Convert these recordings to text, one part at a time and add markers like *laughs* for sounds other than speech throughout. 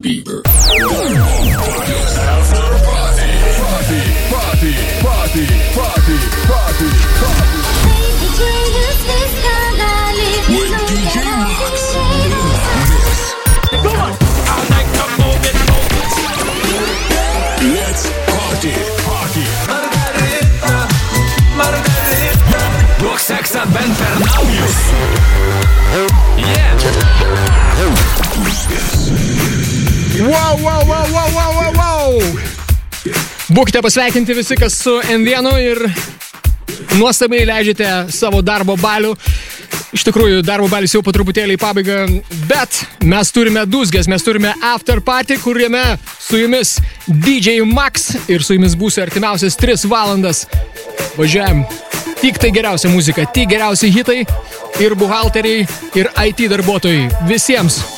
Bieber. Party, party, party, Wow, wow, wow, wow, wow, wow, wow. Būkite pasveikinti visi, kas su N1 ir nuostabiai leidžiate savo darbo balių. Iš tikrųjų, darbo balis jau po truputėlį į pabaigą, bet mes turime dusgės, mes turime after party, kuriame su jumis DJ Max ir su jumis būsiu artimiausias 3 valandas. Važiuojam. Tik tai geriausia muzika, tik geriausi hitai ir buhalteriai, ir IT darbuotojai. Visiems.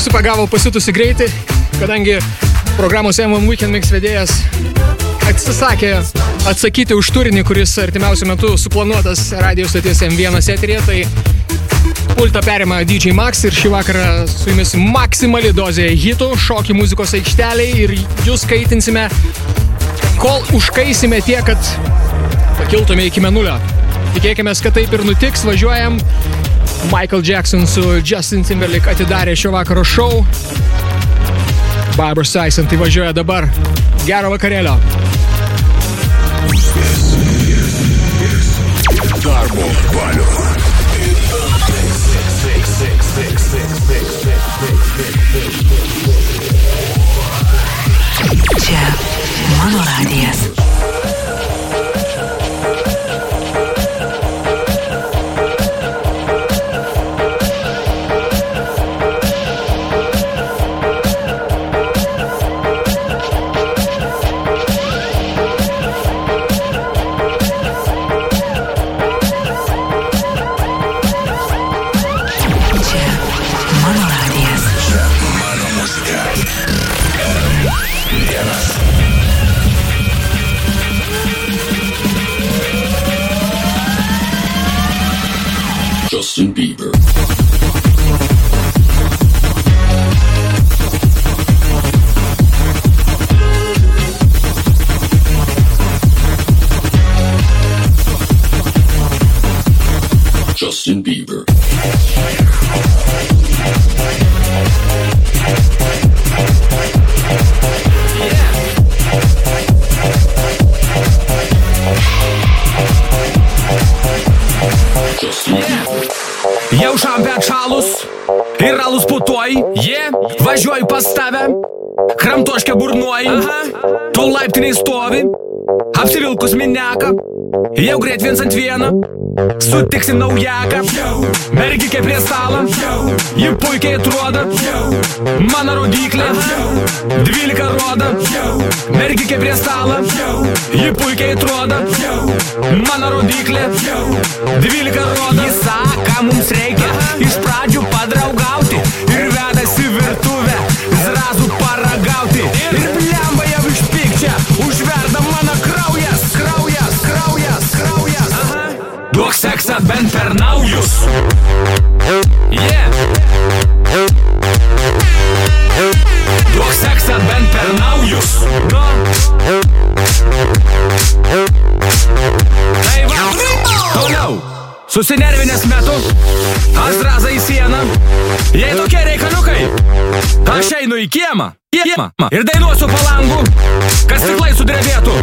Darbo valis pasipagavo pasitusi greitį, kadangi programos M1 Weekend Mix vedėjas atsisakė atsakyti už turinį, kuris artimiausiu metu suplanuotas radio stoties M1 eterėje, tai pultą perima DJ Max ir šį vakarą su jumis maksimali dozė hitų, šokių muzikos aikšteliai ir jūs skaitinsime, kol užkaisime tiek, kad pakiltume iki menulio. Tikėkime, kad taip ir nutiks, važiuojam. Michael Jackson su Justin Timberlake atidarė šio vakaro šou. Barbara Streisand tai važiuoja dabar. Gero vakarėlio. Darbo balių. Čia mano radijas. Jau greit viens ant vieno, sutiksi naujaką, mergikė prie stalo, ji puikiai atrodo, mano rodiklė, dvylika rodo, mergikė prie stalo, ji puikiai atrodo, mano rodiklė, dvylika rodo, jis sako, mums reikia, seksą bent per naujus. Yeah. Duok seksą bent per naujus. Nu. Tai va. Toliau. Susinervinęs metu, aš drazą į sieną. Jei tokie reikaliukai, aš einu į kiemą. Kiemą. Ir dainuosiu palangų, kad stiklai sudrebėtų.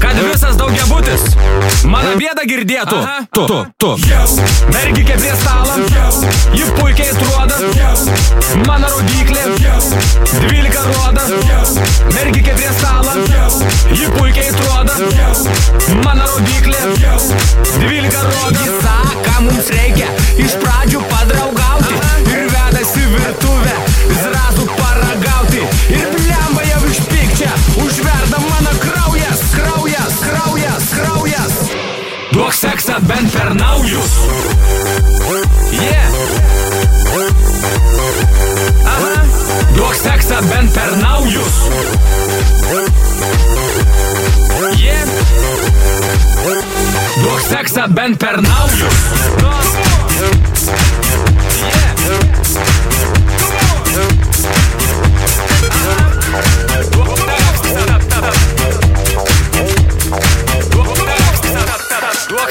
Kad visas daugiabutis mano bėdą girdėtų. Tu, tu, tu. Mergikė prie stalo, ji puikiai atrodo. Mano rodiklė, 12 roda. Mergikė prie stalo, ji puikiai atrodo. Mano rodiklė, 12 roda. Jis sako, ką mums reikia iš pradžių padraugauti. Ir vedasi virtuvę, zrazų paragauti. Ir blemba jau iš pykčia, užverda mano kraujas, kraujas, kraujas, kraujas. Duok seksą bent per naujus. Yeah. Aha. Duok seksą bent per naujus. Yeah. Duok seksą bent per naujus. Yeah. Duok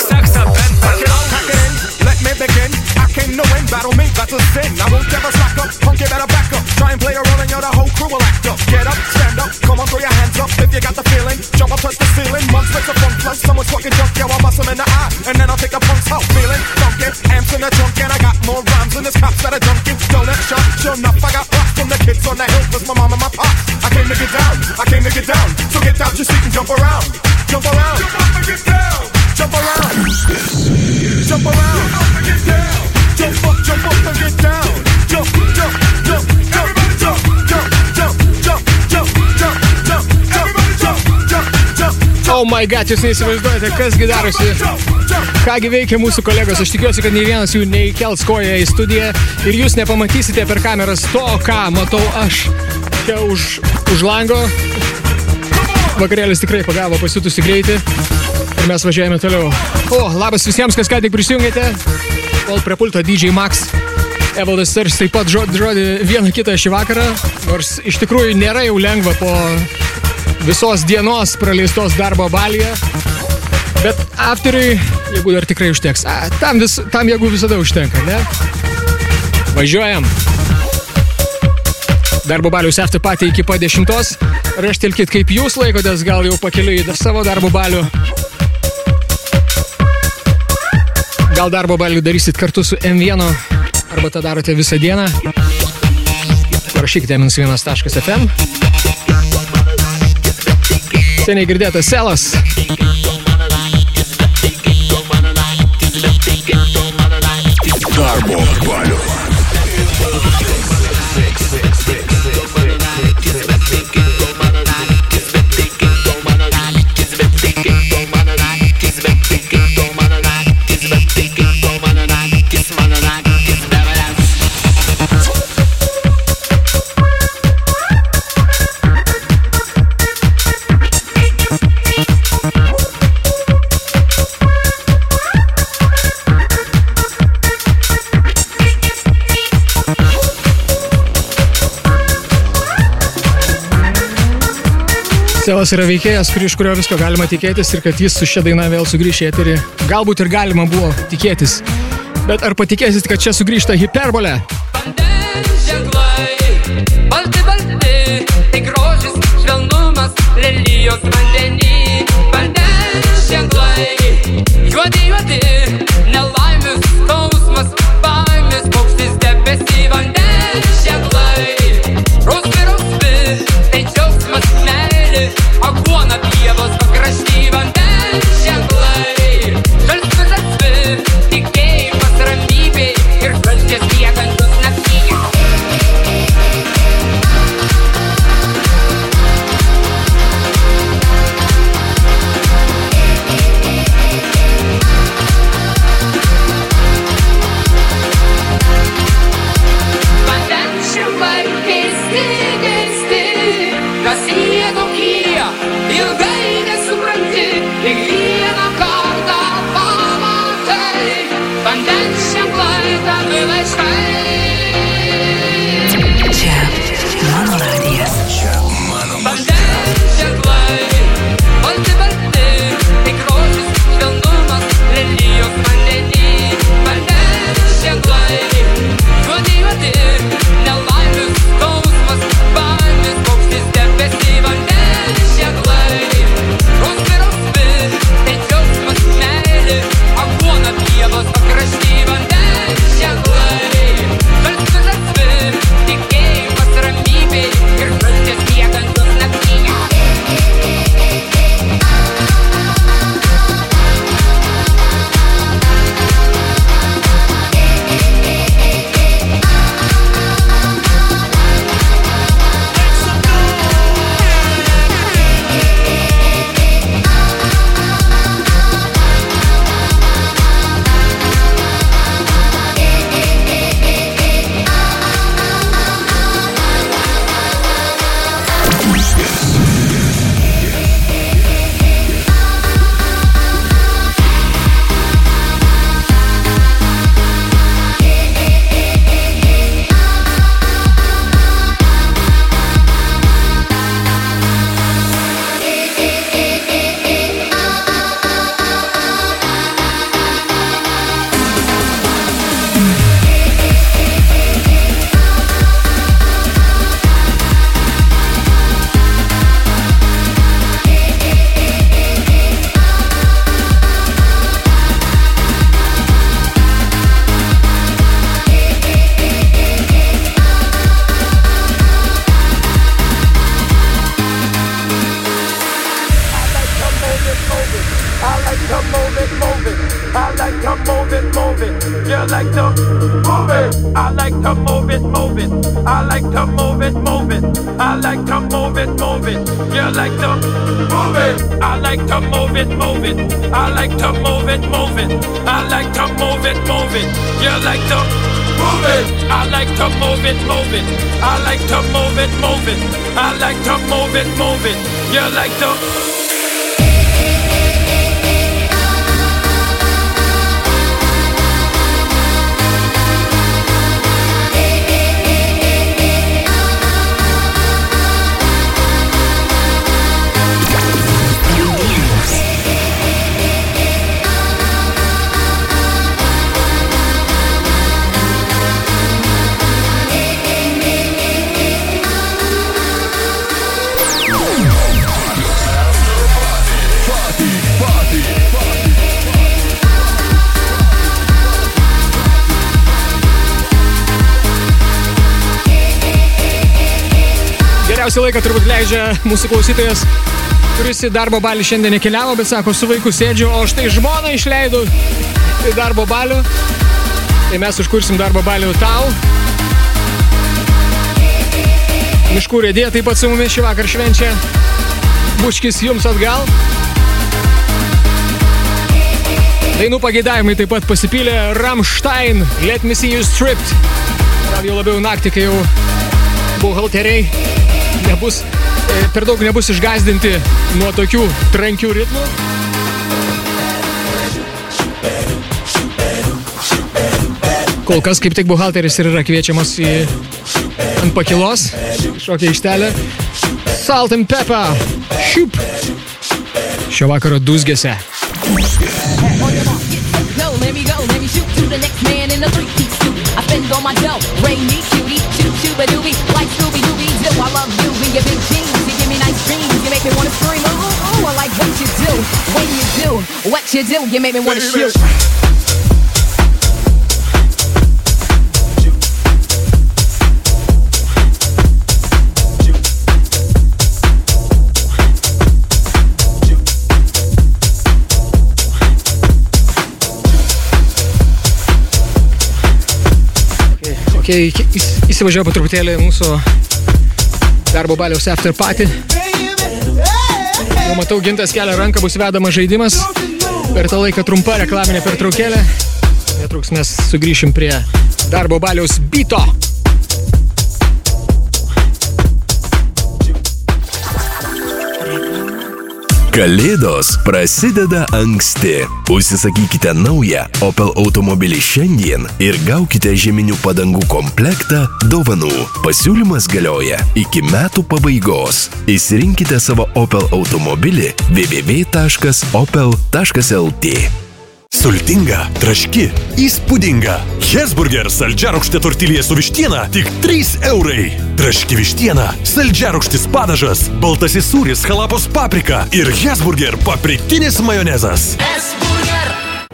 To win, battle me, battle sin. I won't ever slack up, punk, you better back up. Try and play a role and you're the whole crew will act up. Get up, stand up, come on, throw your hands up if you got the feeling. Jump up, touch the ceiling. Months with the funk plus, someone's talking junk, yeah, I'll bust 'em in the eye. And then I'll take the punk's out, feeling funky. Amps in the trunk, and I got more rhymes than this cops that are junkie. Don't let shut, sure enough, I got props from the kids on the hill, cause my mom and my pop. I came to get down, I came to get down. So get out your seat and jump around. Jump around. Jump up and get down. Jump around. Jump around. Jump up and get down. Jump up, jump up and get down. Jump, jump, jump, jump. Jump, jump, jump, jump, jump, jump, jump. Jump, jump, jump. Oh my god, jūs neįsivaizduojate, kasgi darosi. Kągi veikia mūsų kolegos, aš tikiuosi, kad nei vienas jų neįkels koją į studiją ir jūs nepamatysite per kameras to, ką matau aš čia už, už lango. Vakarėlis tikrai pagavo pasitusi greitį ir mes važiuojame toliau. O, labas visiems, kas ką tik prisijungėte. Kol prie pulto DJ Max. Evaldas Sars taip pat žodį, žodį vieną kitą šį vakarą, nors iš tikrųjų nėra jau lengva po visos dienos praleistos darbo balyje. Bet afteriui jėgų dar tikrai užteks. A, tam, vis, tam jėgų visada užtenka, ne? Važiuojam. Darbo balius after patį iki pat dešimtos. Raštelkit, kaip jūs laikotės, gal jau pakeliui į savo darbo balių. Gal darbo balių darysit kartu su M1 arba tą darote visą dieną. Parašykite m1.fm. Seniai girdėtas selas. Darbo balių. Selas yra veikėjas, kur, iš kurio visko galima tikėtis ir kad jis su šia daina vėl sugrįš į eterį. Galbūt ir galima buvo tikėtis. Bet ar patikėsit, kad čia sugrįžta hiperbolė? Balti balti, tai grožis, švelnumas, lelijos vandenį. Vandens ženklai, juodi juodi, nelaimius it, mūsų klausytojas, kuris į darbo balį šiandien nekeliavo, bet sako, su vaiku sėdžiu, o štai žmoną išleidau į darbo balių. Tai mes užkursim darbo balių tau. Miškų rėdė taip pat su mumis šį vakar švenčia. Buškis jums atgal. Dainų pageidavimai taip pat pasipylė Ramstein, Let Me See You Stripped. Gal jau labiau naktį, kai jau buhalteriai nebus, per daug nebus išgazdinti nuo tokių trankių ritmų. Kol kas kaip tik buhalteris ir yra kviečiamas į ant pakilos, kažkokią ištelę. Salt and pepper, šiup. Šio vakaro dusgėse. Go, let me go, let me shoot to the next man in a three-piece suit. I spend all my dough, rain me, cutie, doobie, like Scooby Dooby Doo. I love you in your big jeans, me nice dreams, you make me wanna scream. Ooh, ooh, ooh, I like what you do, when you do, what you do, you make me wanna shoot. Okay, įs- įsivažiuoju po truputėlį mūsų darbo baliaus after party. Jau matau, gintas kelia ranką, bus vedamas žaidimas. Per tą laiką trumpa reklaminė pertraukėlė. Netruks mes sugrįšim prie darbo baliaus byto. Kalėdos prasideda anksti. Užsisakykite naują Opel automobilį šiandien ir gaukite žieminių padangų komplektą dovanų. Pasiūlymas galioja iki metų pabaigos. Įsirinkite savo Opel automobilį www.opel.lt. Sultinga, traški, įspūdinga. Hesburger saldžiarūkštė tortilė su vištiena tik 3 eurai. Traški vištiena, saldžiarūkštis padažas, baltasis sūris, halapos paprika ir Hesburger papriktinis majonezas.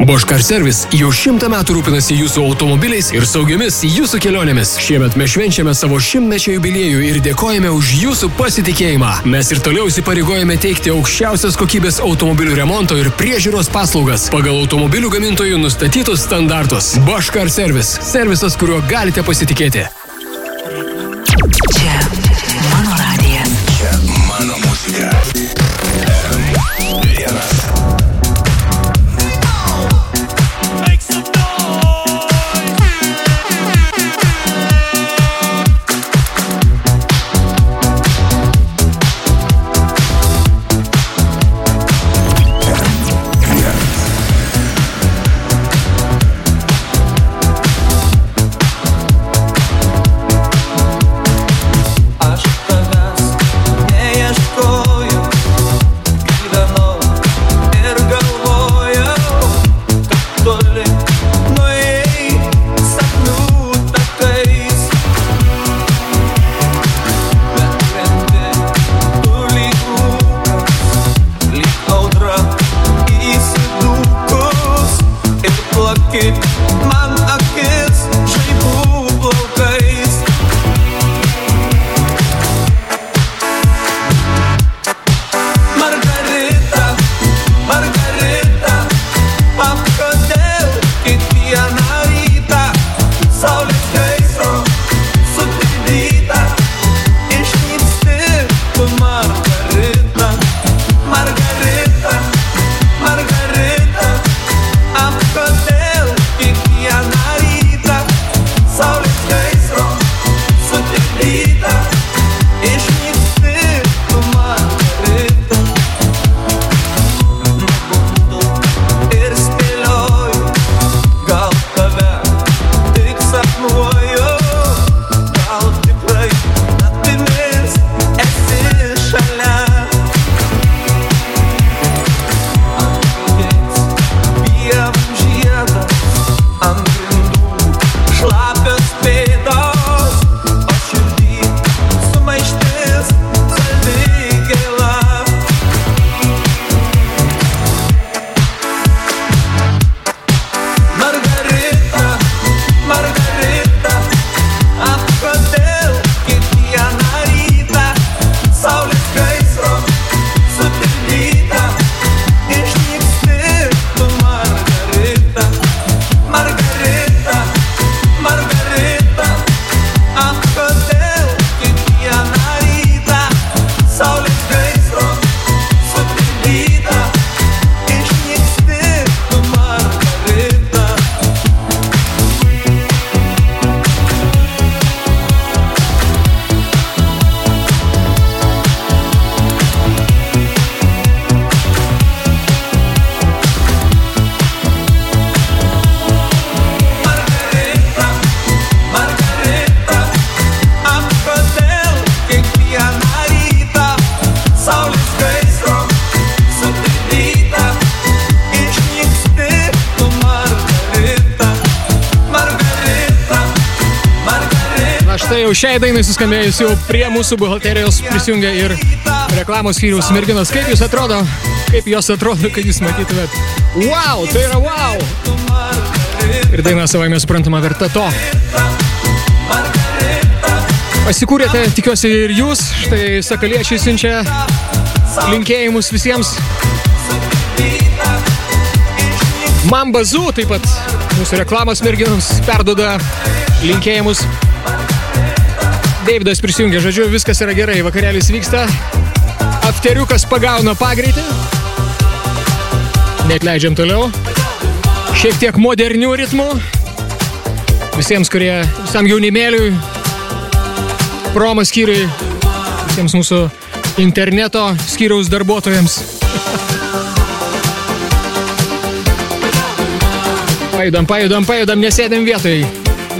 Boškar Servis jau šimtą metų rūpinasi jūsų automobiliais ir saugiomis jūsų kelionėmis. Šiemet mes švenčiame savo šimtmečio jubiliejų ir dėkojame už jūsų pasitikėjimą. Mes ir toliau įsipareigojame teikti aukščiausios kokybės automobilių remonto ir priežiūros paslaugas pagal automobilių gamintojų nustatytus standartus. Boškar Servis - servisas, kuriuo galite pasitikėti. Šiai dainai suskambėjus jau prie mūsų buhalterijos prisijungia ir reklamos skyriaus merginos. Kaip jūs atrodo, kaip jos atrodo, kad jūs matytumėt. Wow, tai yra wow. Ir daina savai mes suprantama verta to. Pasikūrėte, tikiuosi ir jūs. Štai sakaliečiai siunčia linkėjimus visiems. Mambazu taip pat mūsų reklamos merginoms perdoda linkėjimus. Davidas prisijungia, žodžiu, viskas yra gerai, vakarėlis vyksta. Afteriukas pagauna pagreitį. Net leidžiam toliau. Šiek tiek modernių ritmų. Visiems, kurie, visam jaunimėliui, promo skyriui, visiems mūsų interneto skyriaus darbuotojams. Pajudam, pajudam, pajudam, nesėdėm vietoj.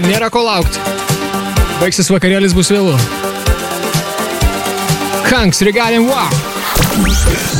Nėra ko laukti. Baigsis vakarėlis bus vėlu. Hanks, regalim wow.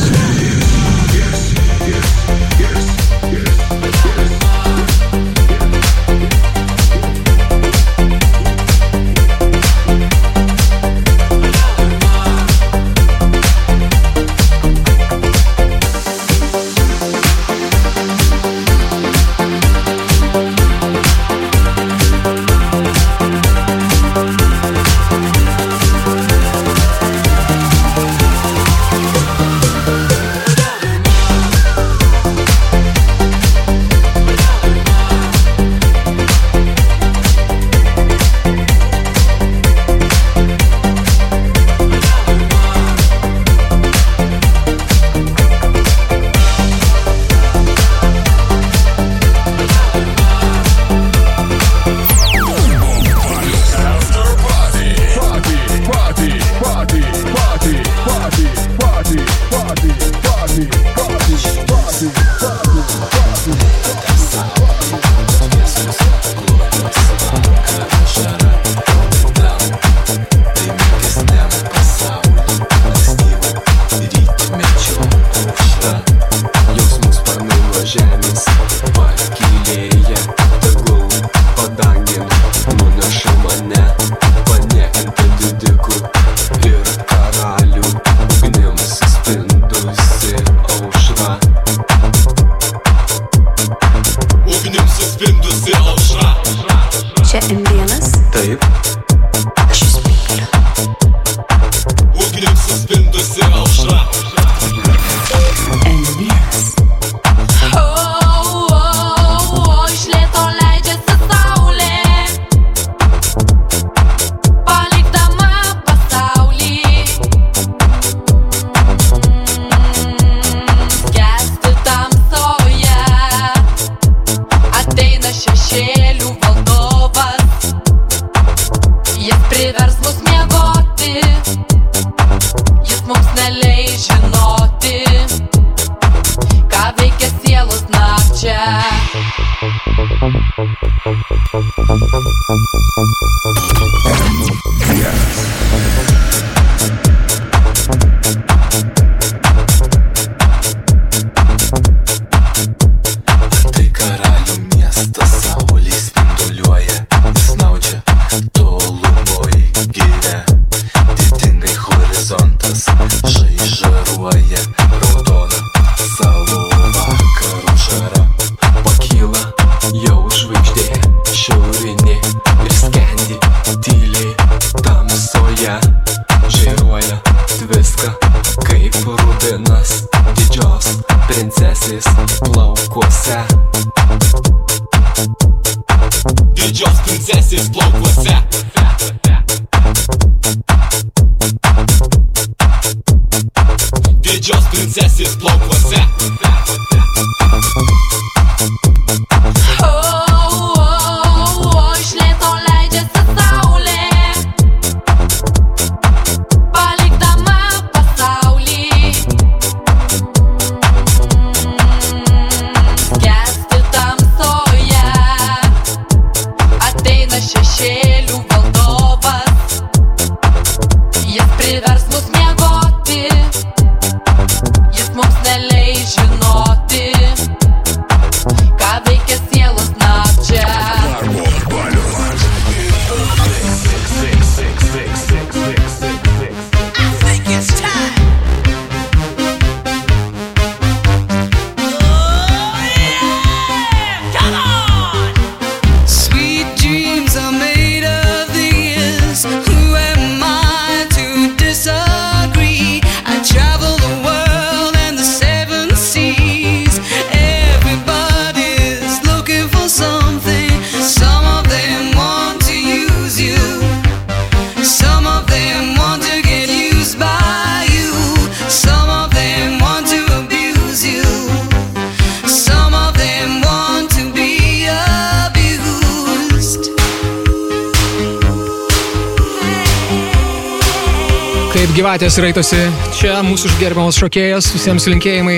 Gyvatės raitosi čia, mūsų gerbiamas šokėjas, visiems linkėjimai.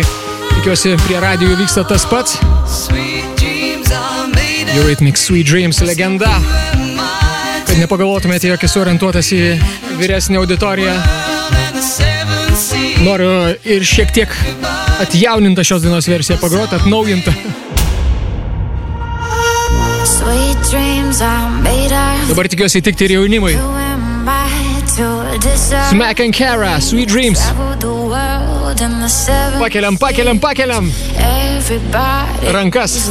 Tikiuosi, prie radijų vyksta tas pats. Eurythmics Sweet Dreams legenda. Kad nepagalvotumėte, jog esu orientuotas į vyresnį auditoriją. Noriu ir šiek tiek atjaunintą šios dainos versiją pagroti, atnaujintą. Dabar tikiuosi įtikti ir jaunimui. Smack Smack and Kara, Sweet Dreams. Pakeliam, pakeliam, pakeliam. Everybody Rankas.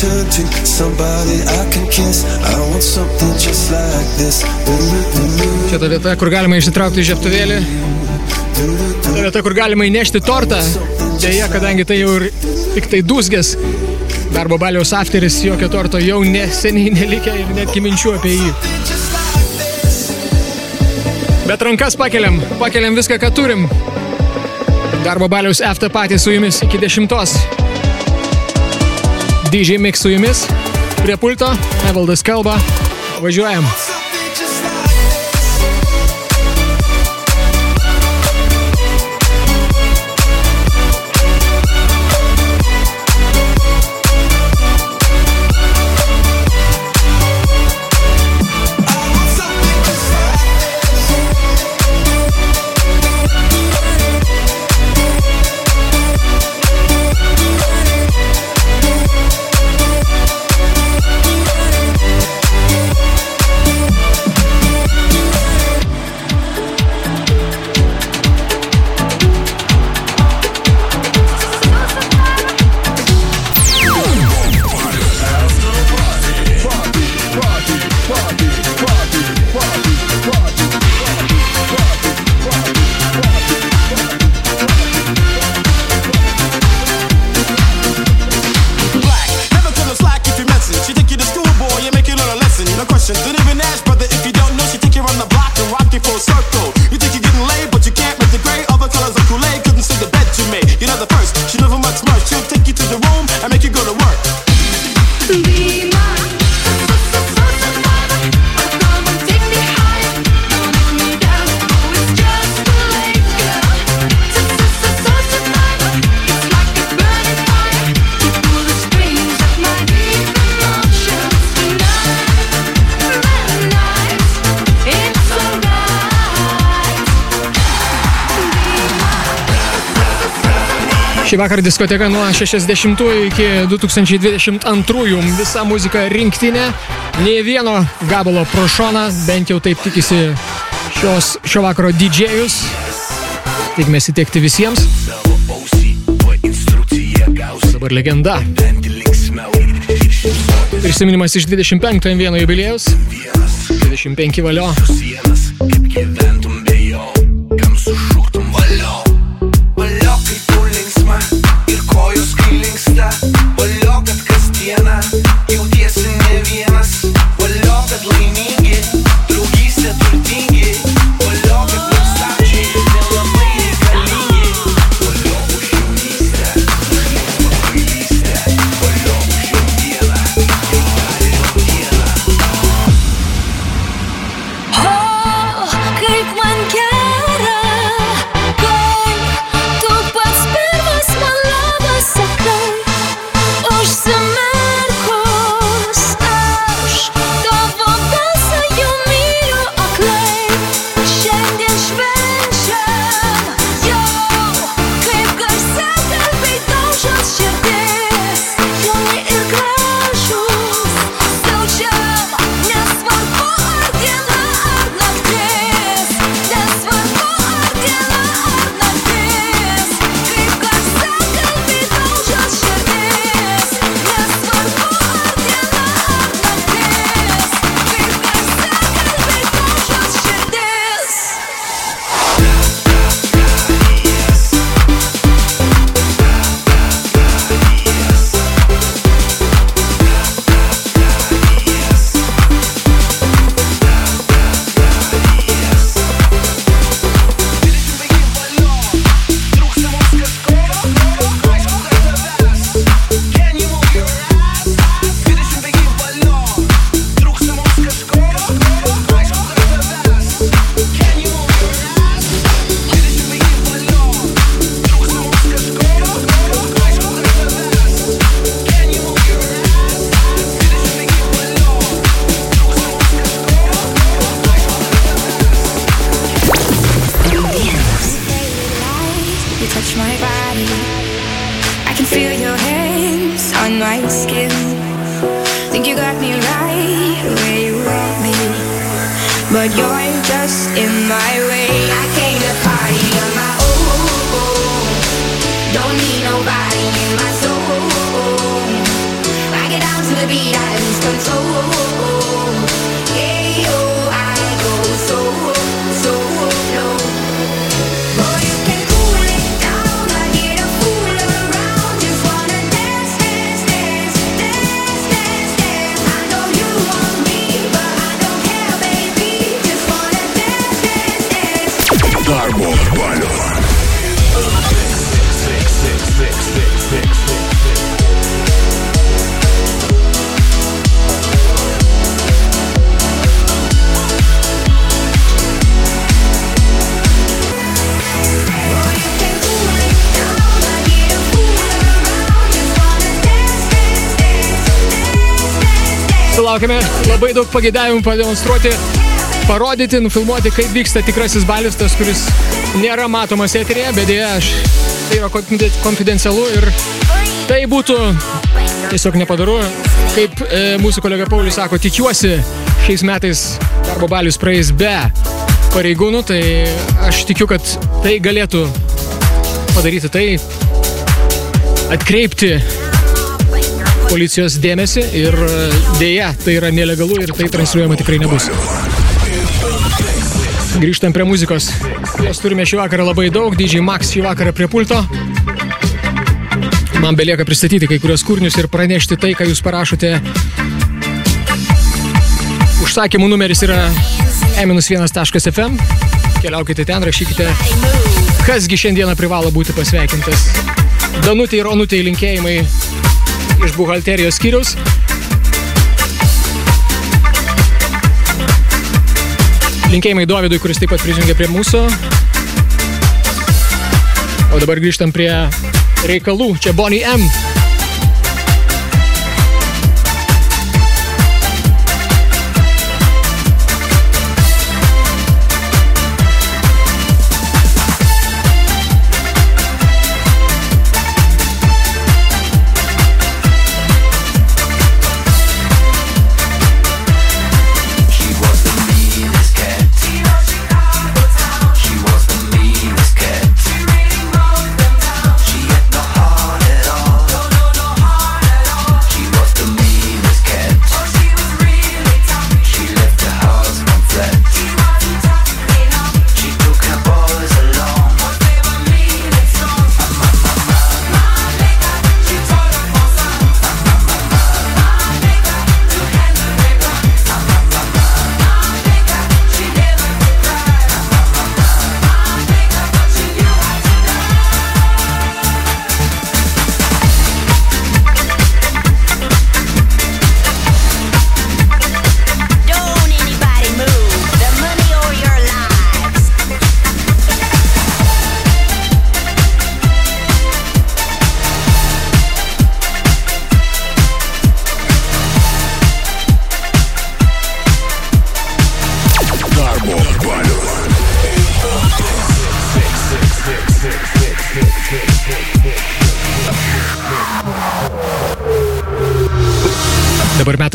Turn to, somebody I can kiss. I want something just like this. Čia ta vieta, kur galima išsitraukti žiaptuvėlį. Ta vieta, kur galima įnešti tortą. Deja, kadangi tai jau ir tik tai dūsgės. Darbo baliaus afteris, jokio torto jau neseniai nelikę ir netgi minčių apie jį. Bet rankas pakeliam, pakeliam viską, ką turim. Darbo baliaus after patys su jumis iki dešimtos. DJ Mix su jumis. Prie pulto, Evaldas kalba. Važiuojam. Šį vakarą diskoteka nuo 60 iki 2022. Visa muzika rinktinė. Nei vieno gabalo pro šoną, bent jau taip tikisi šios, šio vakaro didžėjus. Tikimės įtiekti visiems. Dabar legenda. Prisiminimas iš 25 vieno jubiliejus. 25 valio. Valio, Sulaukime labai daug pagėdavimų pademonstruoti, parodyti, nufilmuoti, kaip vyksta tikrasis balius, tas, kuris nėra matomas eterėje, bet dėja, aš tai yra konfide- konfidencialu ir tai būtų tiesiog nepadaru. Kaip e, mūsų kolega Paulius sako, tikiuosi šiais metais darbo balius praeis be pareigūnų, tai aš tikiu, kad tai galėtų padaryti tai, atkreipti policijos dėmesį ir e, dėja, tai yra nelegalu ir tai transliuojama tikrai nebus. Grįžtam prie muzikos. Jos turime šį vakarą labai daug. DJ Max šį vakarą prie pulto. Man belieka pristatyti kai kurios kūrinius ir pranešti tai, ką jūs parašote. Užsakymų numeris yra e-1.fm. Keliaukite ten, rašykite, kasgi šiandieną privalo būti pasveikintas. Danutė ir Onutė linkėjimai iš buhalterijos skyriaus. Linkėjimai Dovydui, kuris taip pat prisijungė prie mūsų. O dabar grįžtam prie reikalų. Čia Bonnie M.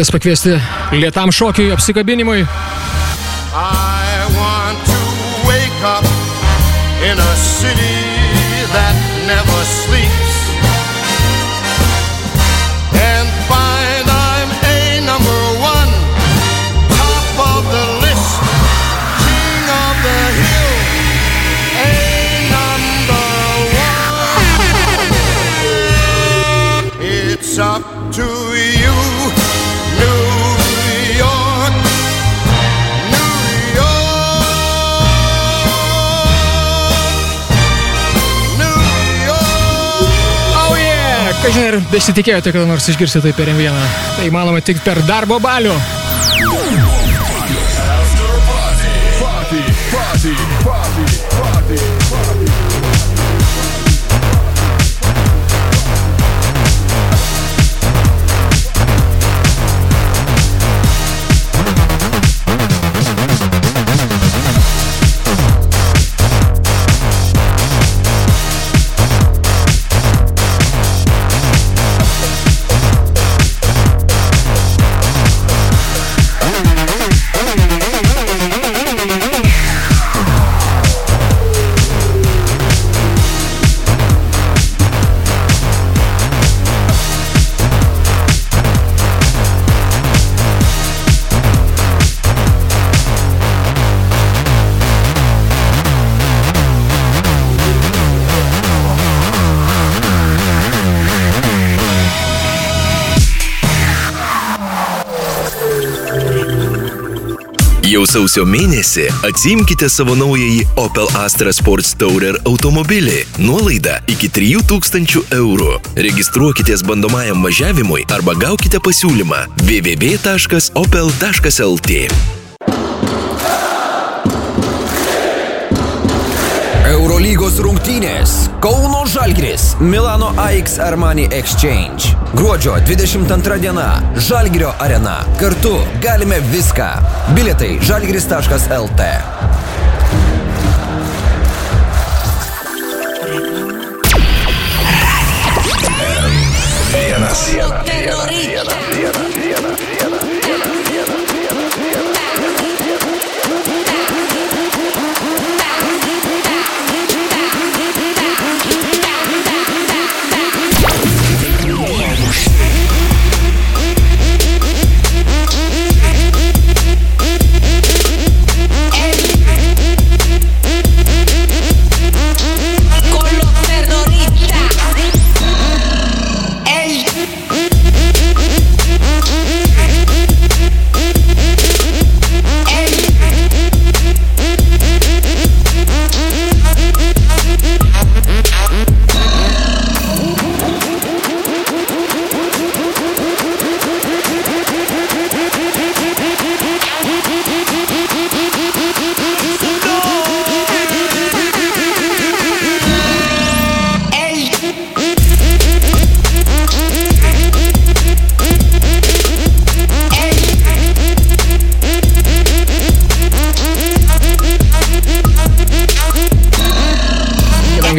Metas pakviesti lietam šokiui, apsikabinimui. In a city that never sleeps Kažin ar besitikėjote, kada nors išgirsite tai per M1. Tai įmanoma tik per darbo balių. Sausio mėnesį atsimkite savo naująjį Opel Astra Sports Tourer automobilį. Nuolaida iki 3000 eurų. Registruokitės bandomajam važiavimui arba gaukite pasiūlymą www.opel.lt. Eurolygos rungtynės. Kauno Žalgiris, Milano AX Armani Exchange. Gruodžio 22 diena. Žalgirio arena. Kartu galime viską. Bilietai žalgris.lt. Vienas, vienas, vienas, vienas, vienas, vienas.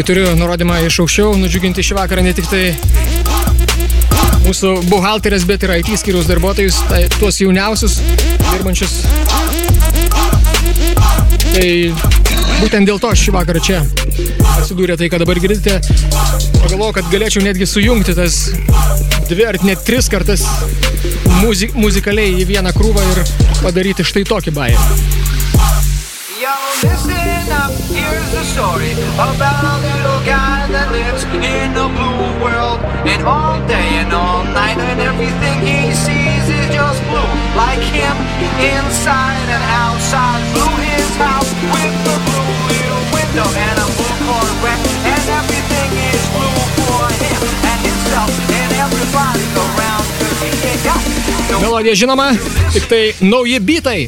Turiu nurodymą iš aukščiau, nudžiuginti šį vakarą ne tik tai mūsų buhalterės, bet ir IT skyriaus darbuotojus, tai tuos jauniausius, dirbančius. Tai būtent dėl to šį vakarą čia atsidūrė tai, ką dabar girdite. Pagalvojau, kad galėčiau netgi sujungti tas dvi ar net tris kartas muzi muzikaliai į vieną krūvą ir padaryti štai tokį bają. Here's the story about a little guy that lives in a blue world. And all day and all night, and everything he sees is just blue. Like him, inside and outside. Blue his house with a blue little window and a blue Corvette. And everything is blue for him and himself and everybody around. Melodija žinoma, tik tai nauji bitai.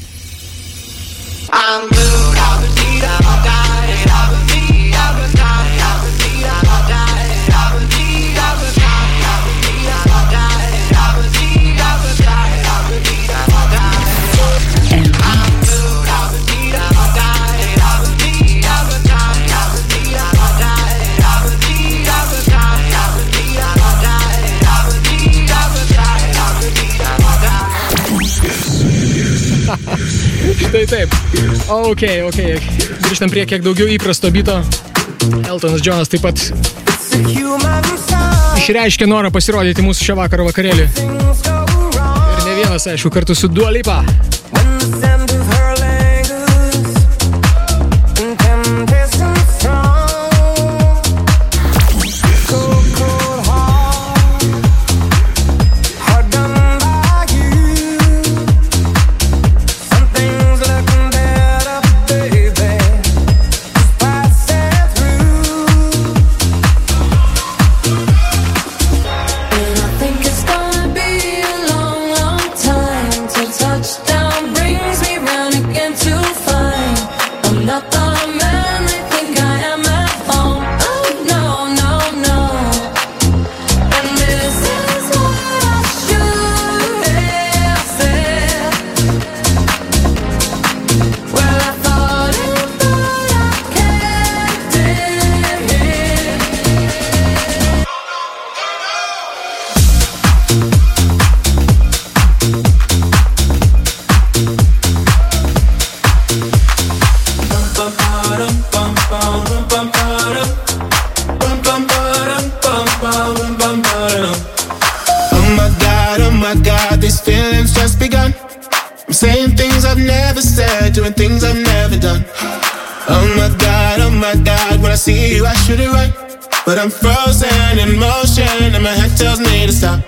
Ok, ok. Grįžtam prie kiek daugiau įprasto bito. Eltonas Džonas taip pat išreiškė norą pasirodyti mūsų šio vakaro vakarėlį. Ir ne vienas, aišku, kartu su Dualipa.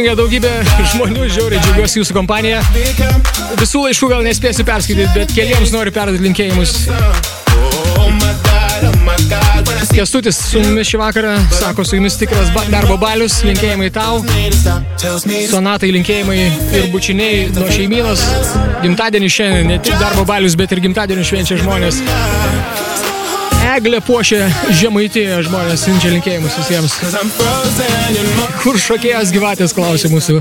Prisijungia daugybė žmonių, žiauriai džiaugiuosi jūsų kompanija. Visų laiškų gal nespėsiu perskaityti, bet keliems noriu perduoti linkėjimus. Kestutis su mumis šį vakarą, sako su jumis tikras ba- darbo balius, linkėjimai tau. Sonatai linkėjimai ir bučiniai nuo šeimynos. Gimtadienį šiandien ne tik darbo balius, bet ir gimtadienį švenčia žmonės. Eglė puošia žemaitėje žmonės, siunčia linkėjimus visiems. Kur šokėjas gyvatės klausė mūsų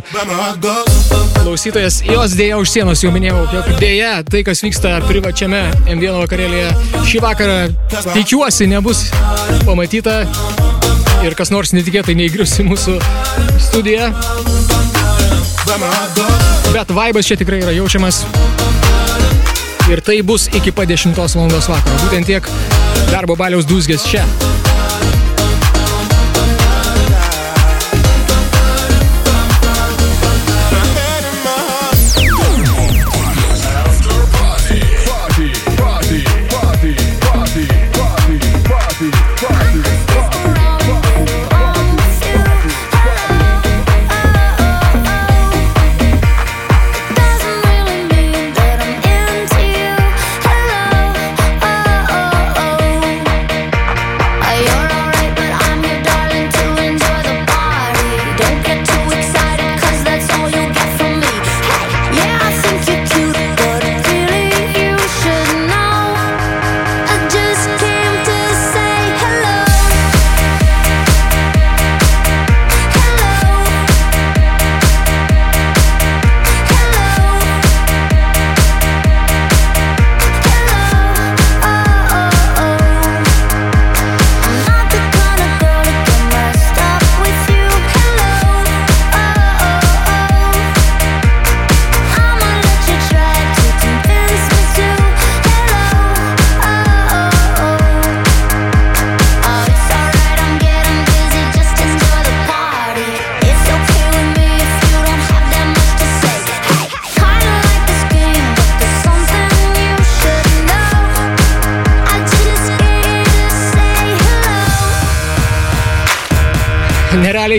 klausytojas. Jos dėja už sienos jau minėjau, jog dėja tai, kas vyksta privačiame M1 vakarėlėje šį vakarą, tikiuosi, nebus pamatyta ir kas nors netikėtai neįgrius į mūsų studiją. Bet vaibas čia tikrai yra jaučiamas. Ir tai bus iki pat 10 val. vakaro. Būtent tiek darbo baliaus dūzgės čia.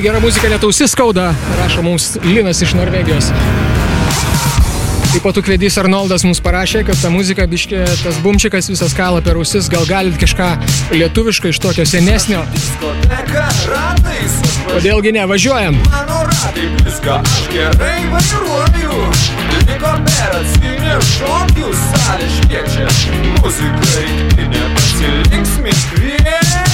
Nerealiai gera muzika net ausis skauda, rašo mums Linas iš Norvegijos. Taip pat ukvedys Arnoldas mums parašė, kad ta muzika biškė, tas bumčikas visas kala per ausis, gal galit kažką lietuviškai iš tokio senesnio. Kodėlgi ne, važiuojam. Mano ratai viską aš gerai vairuoju Liko operacinė šokių salė šviečia Muzika rytinė pasilinksmink kviečia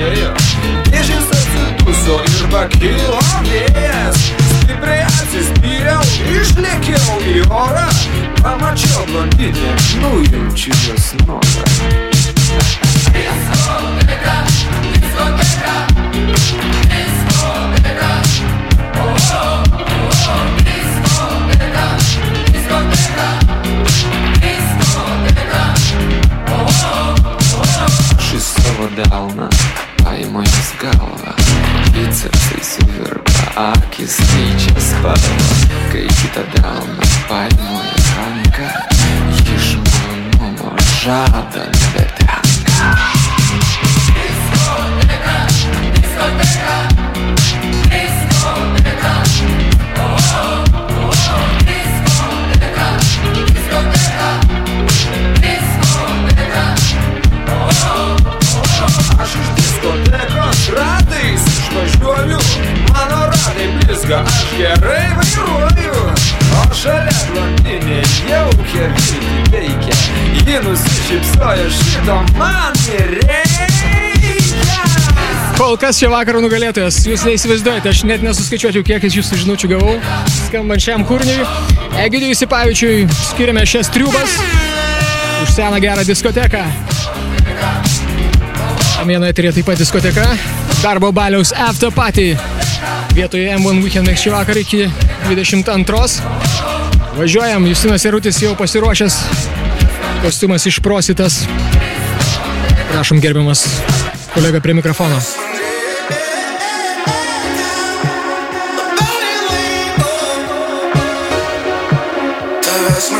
uždėjo Dėžės atsiduso ir pakilo vėjas Stipriai atsispyriau, išlėkiau į orą. Pamačiau blondinę, nujaučiu jos norą. Diskoteka, diskoteka, diskoteka. Oh, oh, oh, diskoteka, diskoteka, diskoteka. Oh, oh, oh į savo delną paimu jos galvą Bicepsai suvirpa, akis keičia spalvą Kai kitą delną paimu į ranką Ji iš malonumo žada nebetenka Diskoteka, diskoteka, diskoteka blizga, aš gerai vairuoju O šalia blondinė jaukia viltį veikia Ji nusišypsoja šito man reikia Kol kas šio vakaro nugalėtojas, jūs neįsivaizduojate, aš net nesuskaičiuočiau, kiek iš jūsų žinučių gavau skambant šiam kūriniui. Egidijui Sipavičiui skiriame šias triubas už seną gerą diskoteką. Vieno eterė taip pat diskoteka. Darbo baliaus after party. Vietoje M1 Weekend šį vakarą iki 22. Važiuojam, Justinas Erutis jau pasiruošęs. Kostiumas išprositas. Prašom gerbiamas kolega prie mikrofono. Tavęs man Party,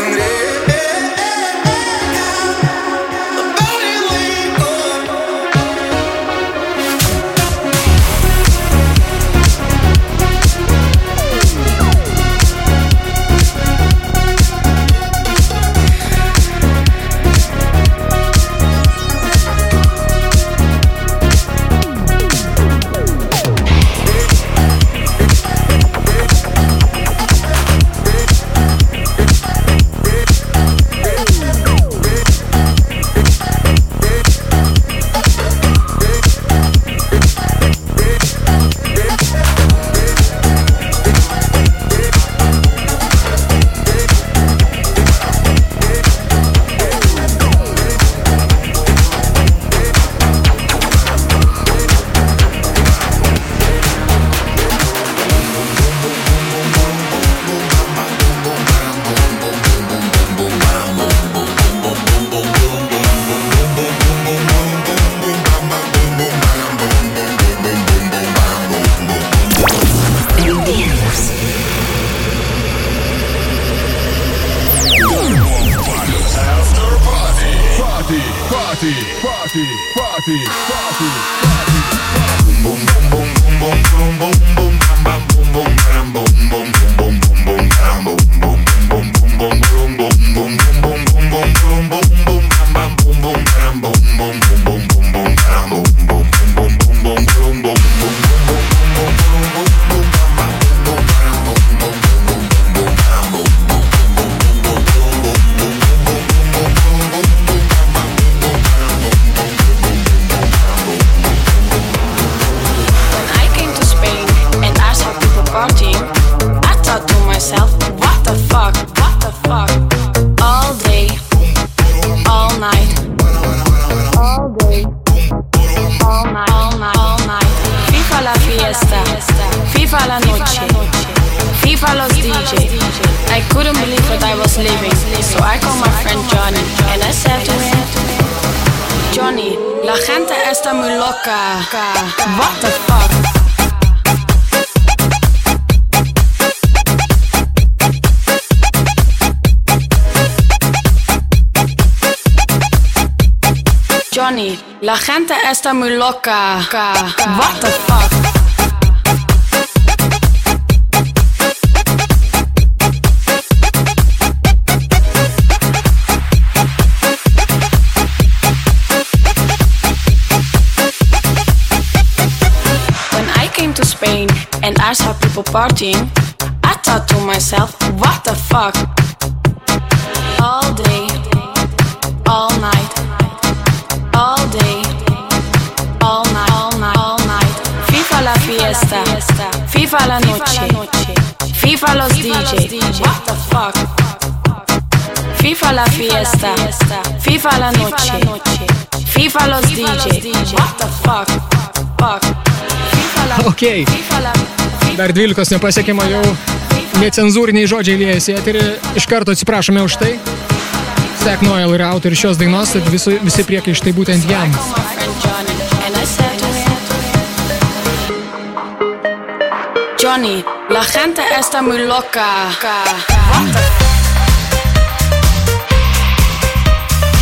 party, party. Está muy loca. What the fuck? When I came to Spain and I saw people partying, fiesta, FIFA la noche, FIFA los DJ. What the fuck? Fuck. Ok. Dar 12 nepasiekimo jau necenzūriniai žodžiai liejasi eterį. Iš karto atsiprašome už tai. Stack Noel yra autorius šios dainos, tad visi, visi priekaištai būtent jam. Johnny, la gente está muy loca. What the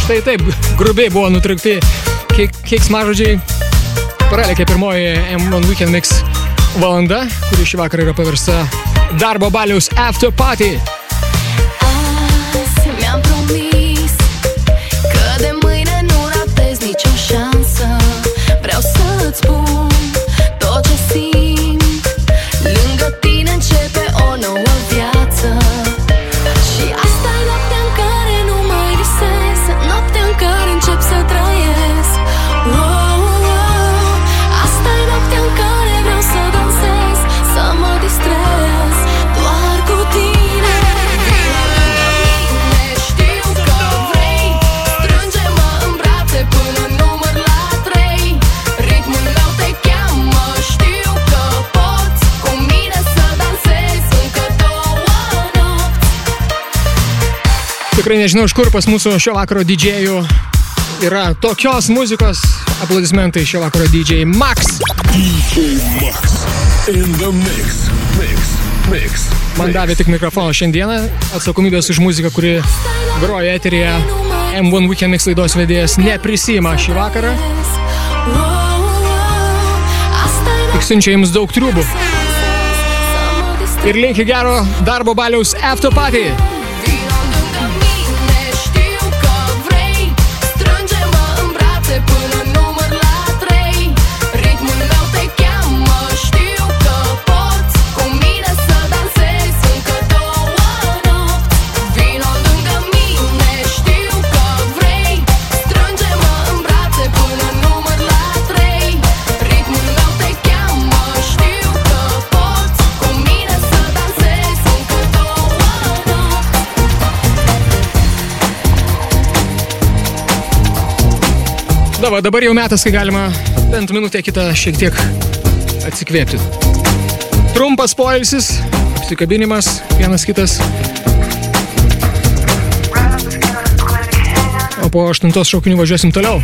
Štai taip, grubiai buvo nutraukti kiek, keiksmažodžiai. Pralėkė pirmoji M1 Weekend Mix valanda, kuri šį vakarą yra pavirsta darbo baliaus after party. Tikrai nežinau, iš kur pas mūsų šio vakaro didžėjų yra tokios muzikos. Aplaudismentai šio vakaro didžėjai Max. DJ Max in the mix. Mix. Mix. Man davė tik mikrofoną šiandieną. Atsakomybės už muziką, kuri groja eterėje M1 Weekend Mix laidos vedėjas neprisima šį vakarą. Tik siunčia jums daug triubų. Ir linki gero darbo baliaus after party. Dabar, dabar jau metas, kai galima bent minutę kitą šiek tiek atsikvėpti. Trumpas poilsis, apsikabinimas, vienas kitas. O po aštuntos šaukinių važiuosim toliau.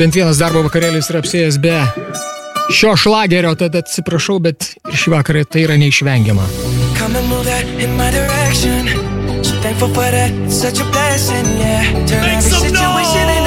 Bent vienas darbo vakarėlis yra apsėjęs be šio šlagerio, tad atsiprašau, bet ir šį vakarą tai yra neišvengiama. Come and move that in my direction. So thankful for that, it's such a blessing, yeah. Turn Make every situation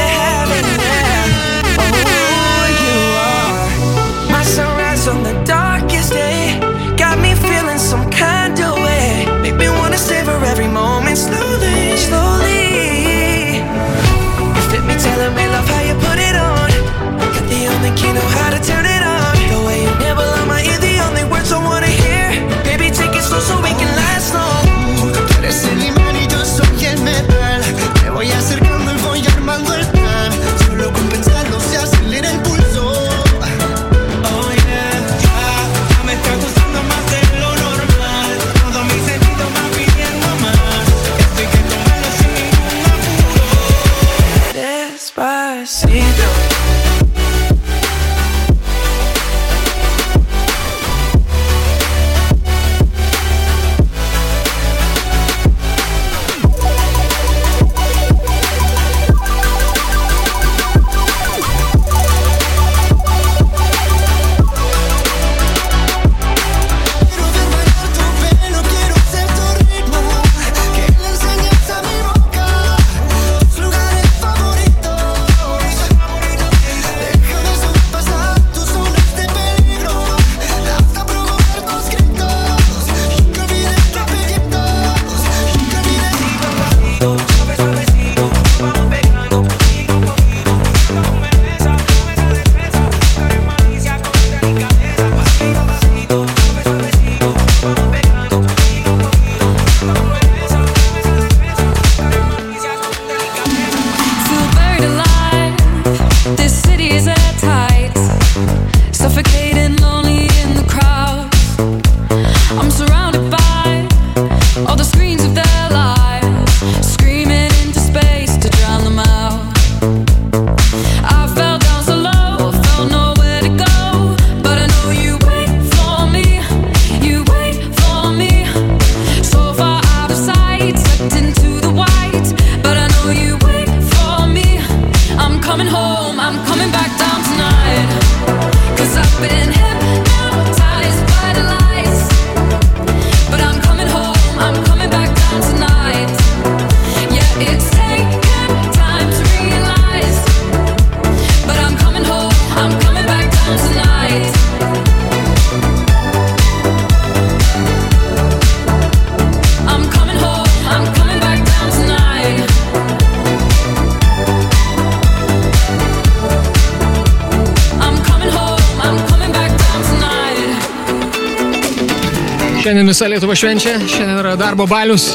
Lietuva švenčia, šiandien yra darbo balius.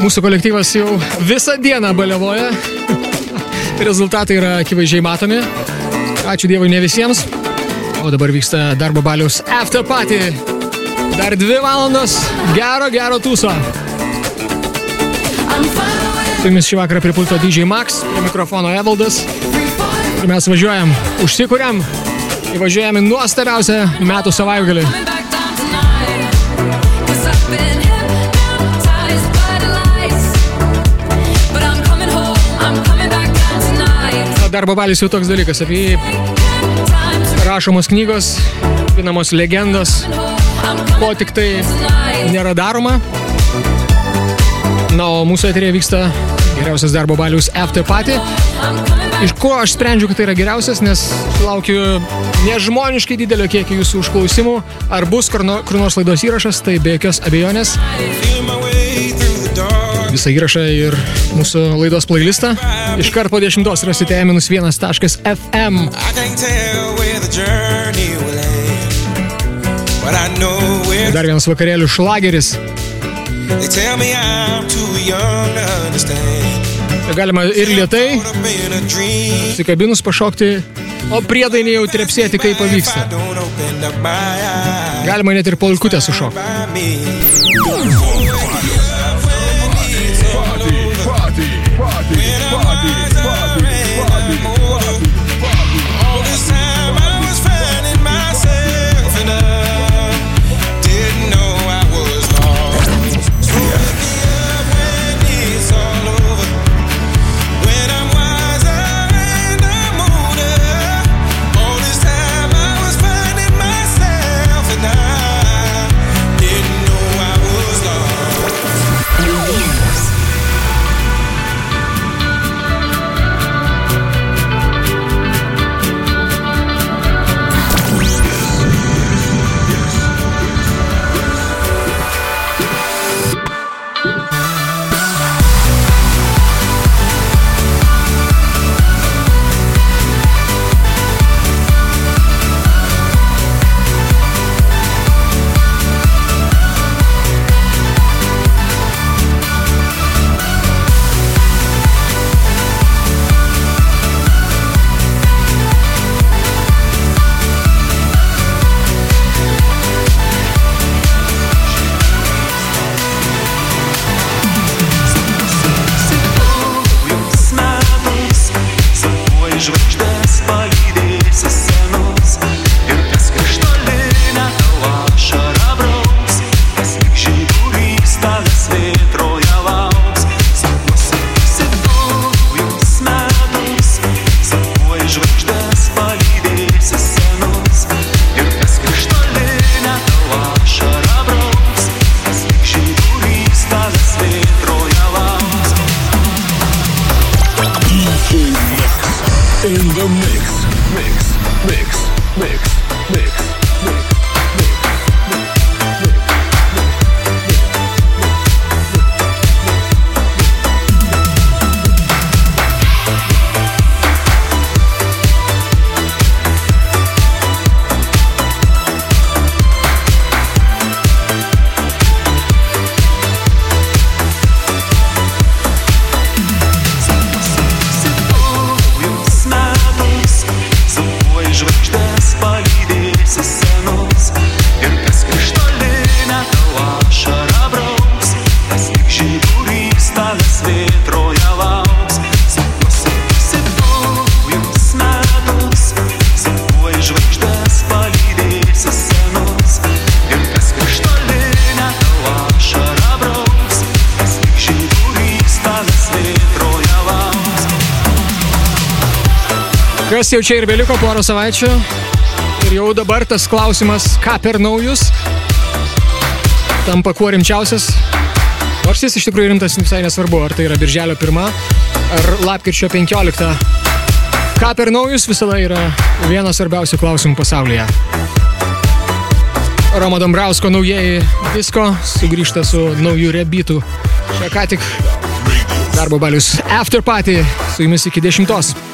Mūsų kolektyvas jau visą dieną baliavoja. *laughs* Rezultatai yra akivaizdžiai matomi. Ačiū Dievui ne visiems. O dabar vyksta darbo balius after party. Dar dvi valandos gero, gero tūso. Su jumis šį vakarą prie pulto DJ Max, prie mikrofono Evaldas. Ir mes važiuojam, užsikuriam, įvažiuojam į nuostabiausią metų savaitgalį. Darbo balis jau toks dalykas, apie jį rašomos knygos, pinamos legendos, ko tik tai nėra daroma. Na, o mūsų eterėje vyksta geriausias darbo balius after party. Iš ko aš sprendžiu, kad tai yra geriausias, nes laukiu nežmoniškai didelio kiekio jūsų užklausimų. Ar bus kur kur nors laidos įrašas, tai be jokios abejonės. Visą įrašą ir mūsų laidos playlistą. Iškart po 10 rasite e-1.fm. I can't tell where the journey will end, but I know where. Dar vienas vakarėlių šlageris. Galima ir lietai, sikabinus pašokti, o priedainį jau trepsėti, kaip pavyksta. Galima net ir polkutę sušokti. Jau čia ir beliko porą savaičių. Ir jau dabar tas klausimas, ką per naujus, tampa kuo rimčiausias. Nors jis iš tikrųjų rimtas visai nesvarbu, ar tai yra birželio 1 ar lapkričio 15. Ką per naujus visada yra vienas svarbiausių klausimų pasaulyje. Romo Dombrausko naujieji disko sugrįžta su naujų rebitų. Čia ką tik darbo balius After Party su jumis iki 10.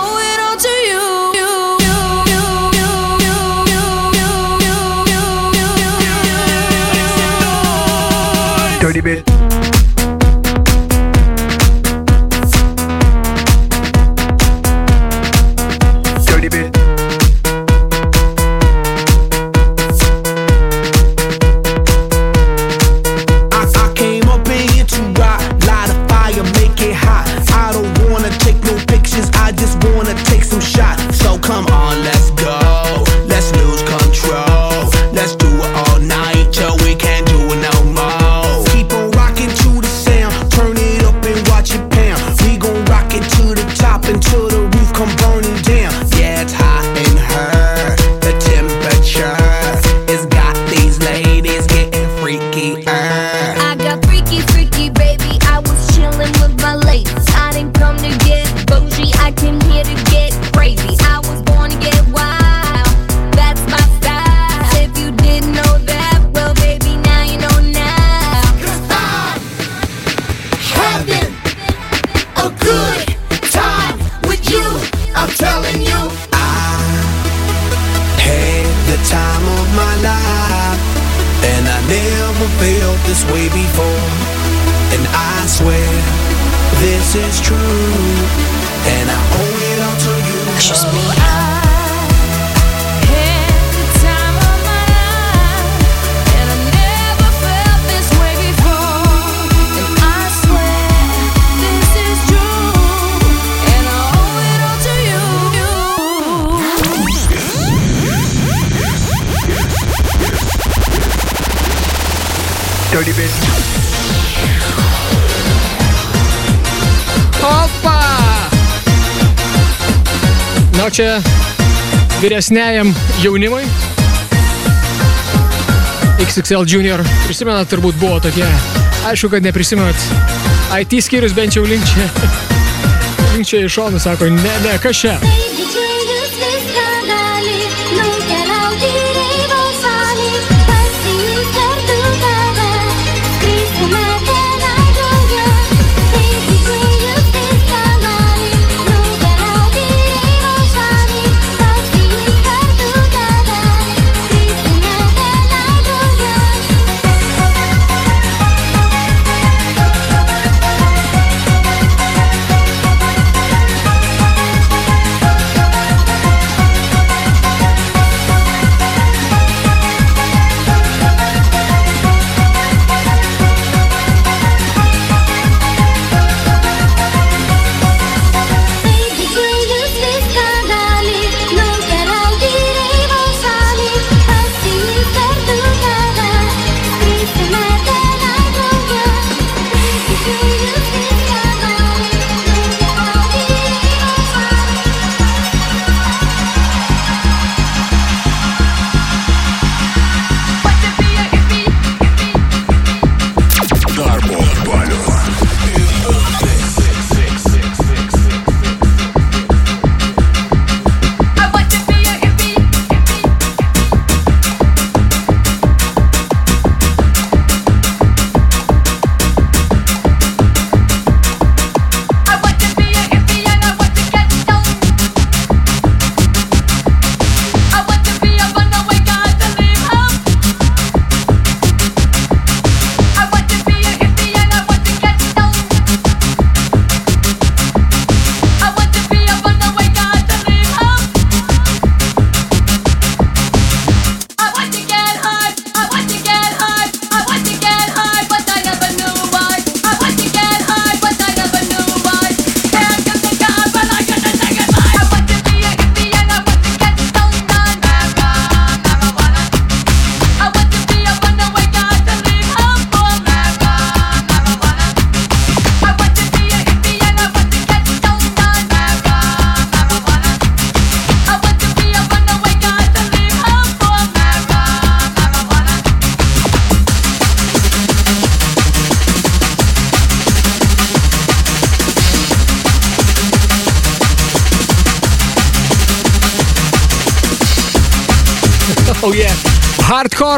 vyresniajam jaunimui. XXL Junior. Prisimenat, turbūt buvo tokie. Aišku, kad neprisimenat. IT skyrius bent jau linkčia. *laughs* linkčia iš šonų, sako, ne, ne, kas čia?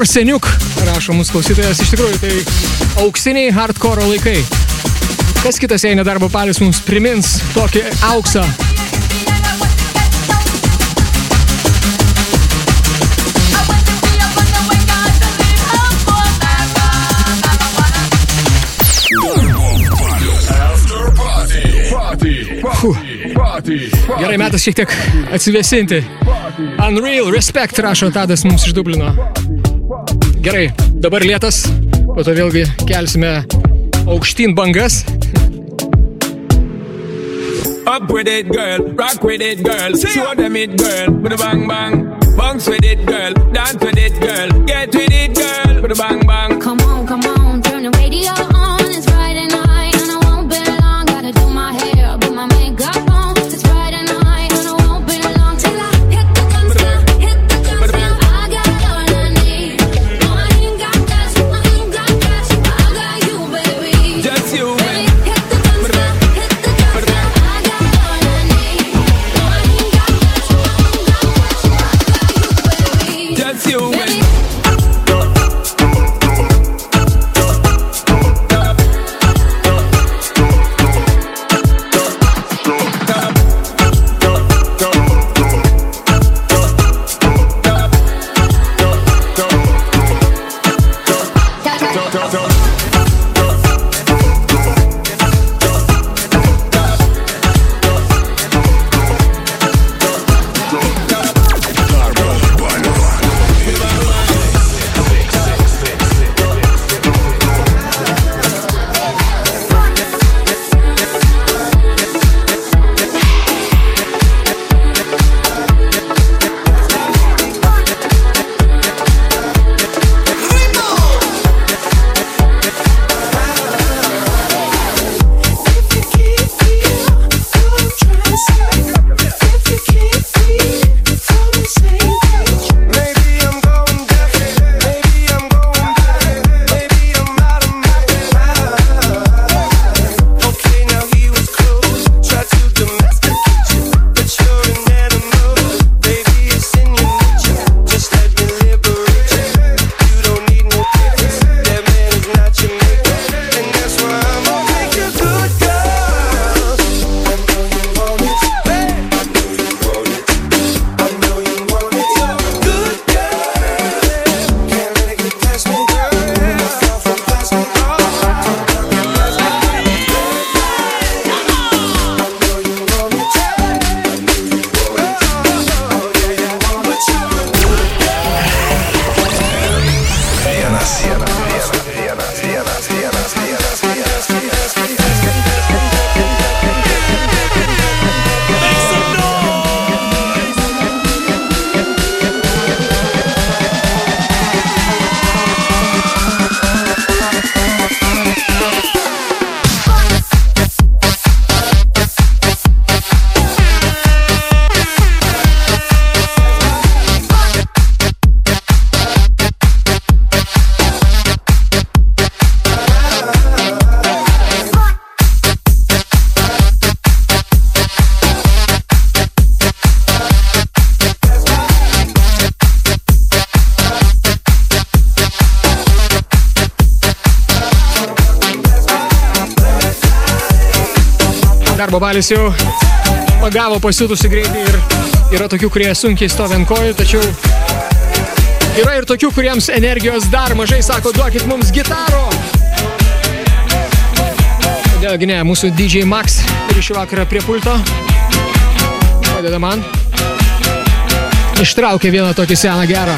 Hardcore seniuk, rašo mūsų klausytojas, iš tikrųjų tai auksiniai hardcore laikai. Kas kitas, jei nedarbo palis, mums primins tokį auksą. Fuh. Gerai, metas šiek tiek atsivėsinti. Unreal, respect, rašo Tadas mums iš Dublino. Gerai, dabar lietas, po to vėlgi kelsime aukštyn bangas. Up with it, girl. Rock with it, girl. Show them it, girl. With a bang bang. Bounce with it, girl. Dance with it, girl. Get with it, girl. With a bang loves you. Balis jau pagavo pasiūtusi greitai ir yra tokių, kurie sunkiai stovi ant kojų, tačiau yra ir tokių, kuriems energijos dar mažai, sako, duokit mums gitaro. Kodėlgi ne, mūsų DJ Max ir šį vakarą prie pulto. Padeda man. Ištraukė vieną tokį seną gerą.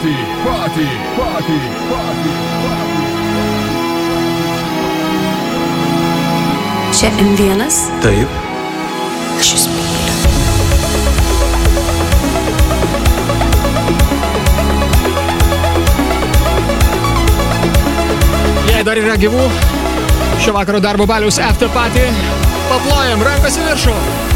party, party, party, party, party. Čia M1. Taip. Šis Jei dar yra gyvų, šio vakaro darbo baliaus after party, paplojam rankas į viršų.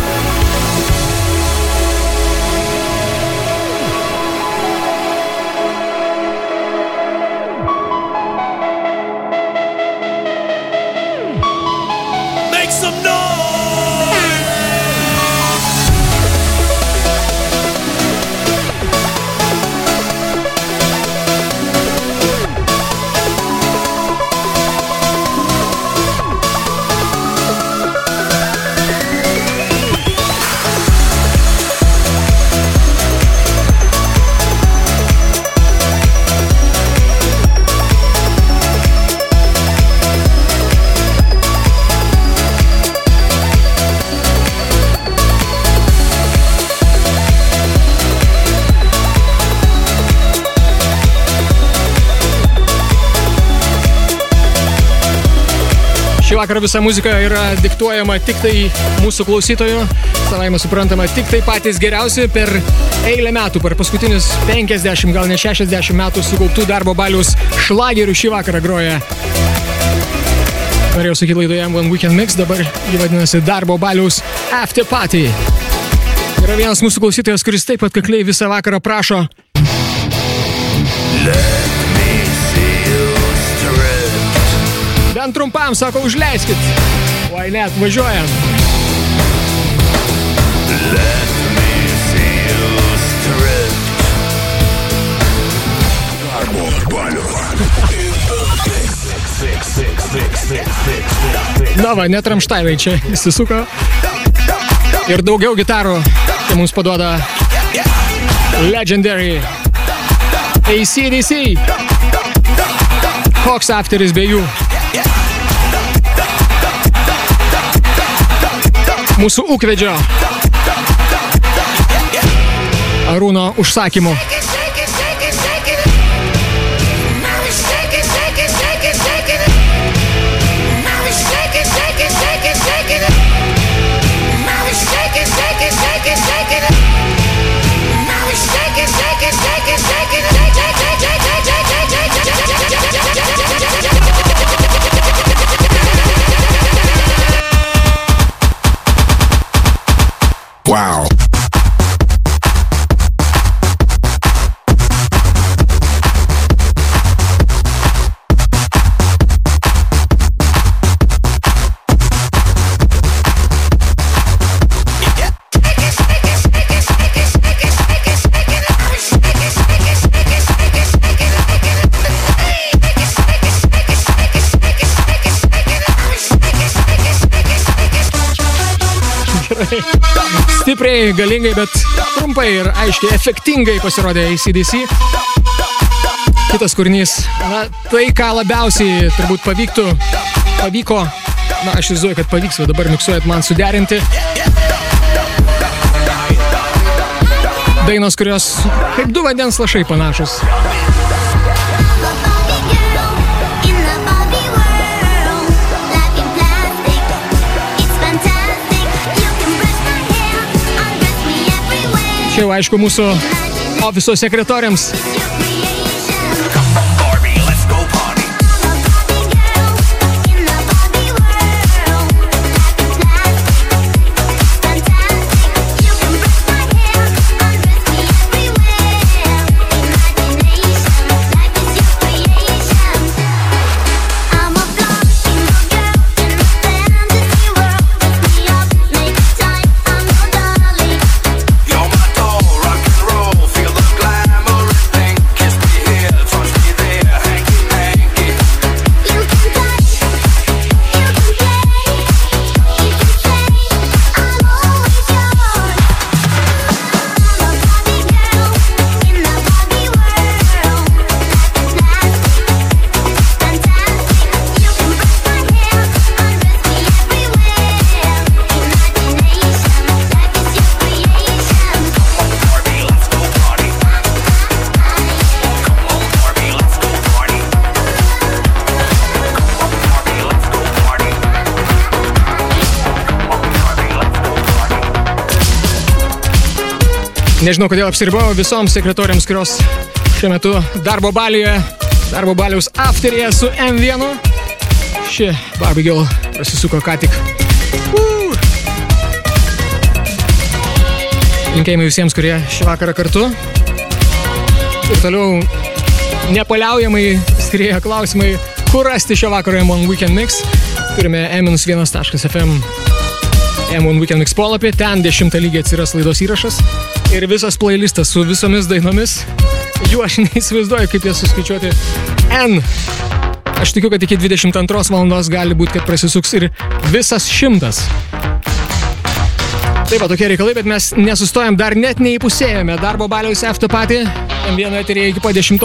Šį vakarą visa muzika yra diktuojama tik tai mūsų klausytojų, savaime suprantama, tik tai patys geriausi per eilę metų, per paskutinius 50, gal ne 60 metų sukauptų darbo balius šlagerių šį vakarą groja. Norėjau sakyti laidoje M1 Weekend Mix, dabar jį vadinasi darbo baliaus After Party. Yra vienas mūsų klausytojas, kuris taip atkakliai visą vakarą prašo Bent trumpam, sako, užleiskit. Oi net, važiuojam. Na va, net Ramšteinai čia įsisuko. Ir daugiau gitarų čia mums paduoda Legendary ACDC. Koks afteris be jų? Mūsų ūkvedžio Arūno užsakymu. Stipriai, galingai, bet trumpai ir aiškiai, efektingai pasirodė ACDC. Kitas kūrinys, na, tai ką labiausiai turbūt pavyktų, pavyko, na, aš įsivaizduoju, kad pavyks, o dabar miksuojat man suderinti. Dainos, kurios kaip du vandens lašai panašus. Čia jau aišku mūsų ofiso sekretoriams. Nežinau, kodėl apsiribau visoms sekretoriams, kurios šiuo metu darbo baliuje, darbo baliaus afteryje su M1. Ši Barbie Girl prasisuko ką tik. Uh. Linkėjimai visiems, kurie šį vakarą kartu. Ir toliau nepaliaujamai skrieja klausimai, kur rasti šio vakaro M1 Weekend Mix. Turime m1.fm M1 Weekend Mix polapį, ten 10 lygiai atsiras laidos įrašas ir visas playlistas su visomis dainomis. Jų aš neįsivaizduoju, kaip jas suskaičiuoti. N. Aš tikiu, kad iki 22 valandos gali būti, kad prasisuks ir visas šimtas. Taip, va, tokie reikalai, bet mes nesustojam, dar net neįpusėjome darbo baliaus after patį. M1 eterėje iki po 10.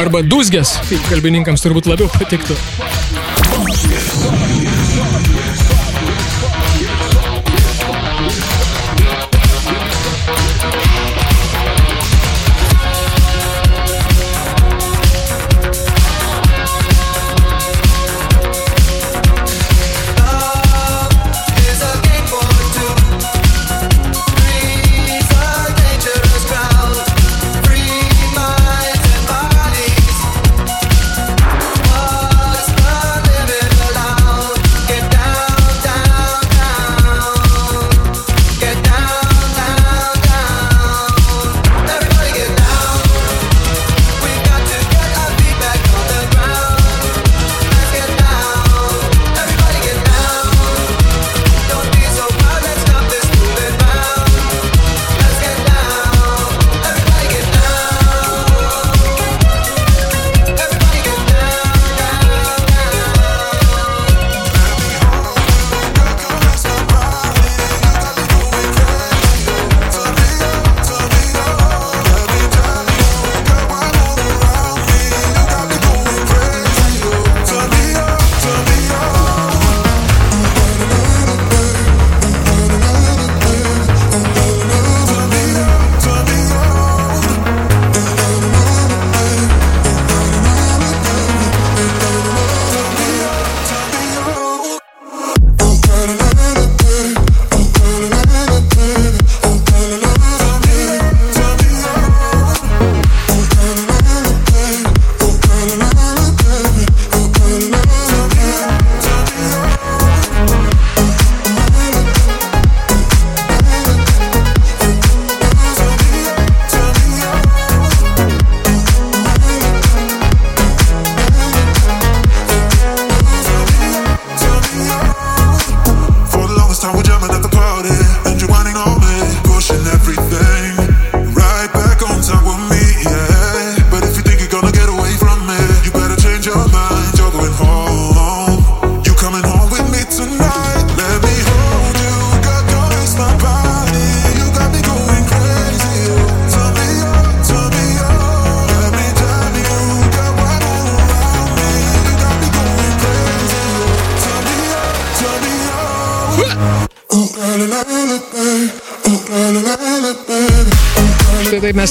Arba dūzgės, kaip kalbininkams turbūt labiau patiktų.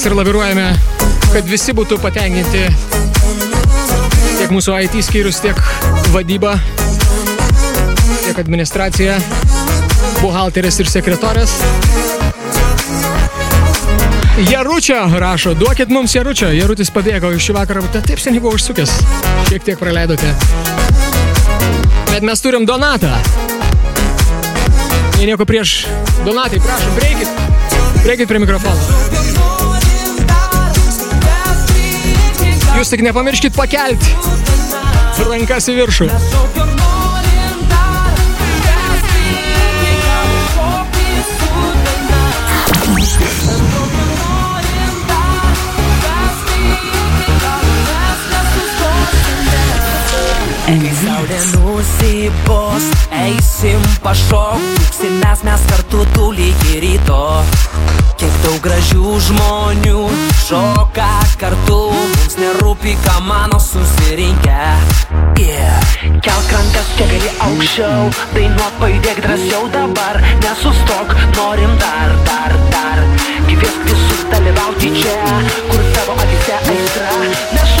Mes ir laviruojame, kad visi būtų patenkinti. Tiek mūsų IT skyrius, tiek vadyba, tiek administracija, buhalteris ir sekretorės. Jaručio rašo, duokit mums Jaručio. Jarutis pabėgo iš šį vakarą, bet taip seniai buvo užsukęs. Šiek tiek praleidote. Bet mes turim Donatą. Jei nieko prieš Donatai, prašom, breikit. Breikit prie mikrofono. Jūs tik nepamirškit pakelti rankas į viršų. Saulė nusibos, eisim pašok, tūksimės mes kartu tūlį iki ryto. Kiek daug gražių žmonių šoka kartu, mums nerūpi, ką mano susirinkę. Yeah. Kelk rankas, kiek gali aukščiau, dainuok pajudėk drąsiau dabar, nesustok, norim dar, dar, dar. Kviesk visus dalyvauti čia, kur tavo akise aistra, mes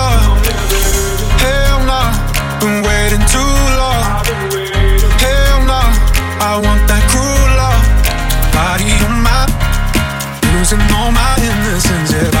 Losing all my innocence. Yeah,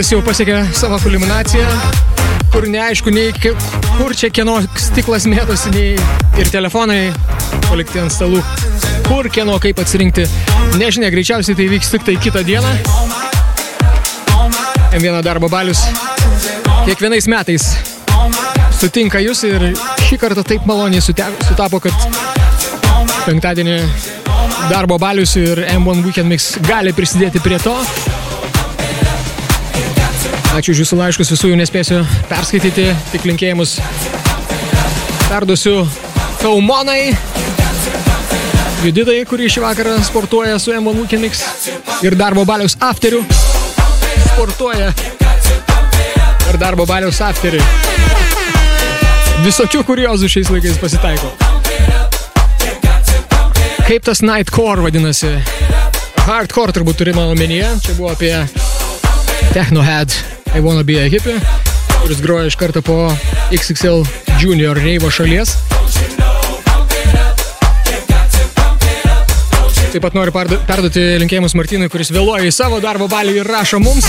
Balius jau pasiekė savo kulminaciją, kur neaišku, nei kur čia kieno stiklas mėtosi, nei ir telefonai palikti ant stalų. Kur kieno kaip atsirinkti. Nežinia, greičiausiai tai vyks tik tai kitą dieną. M1 darbo balius kiekvienais metais sutinka jūs ir šį kartą taip maloniai sutapo, kad penktadienį darbo balius ir M1 Weekend Mix gali prisidėti prie to. Ačiū už jūsų laiškus, visų jų nespėsiu perskaityti, tik linkėjimus perduosiu Kaumonai, Juditai, kurį šį vakarą sportuoja su M1 Weekend Mix ir darbo baliaus afteriu sportuoja ir darbo baliaus afterį. Visokių kuriozų šiais laikais pasitaiko. Kaip tas Nightcore vadinasi? Hardcore turbūt turime omenyje. Čia buvo apie Technohead I Wanna Be a Hippie, kuris groja iš karto po XXL Junior Reivo šalies. Taip pat noriu perdu- perduoti linkėjimus Martynui, kuris vėluoja į savo darbo balį ir rašo mums.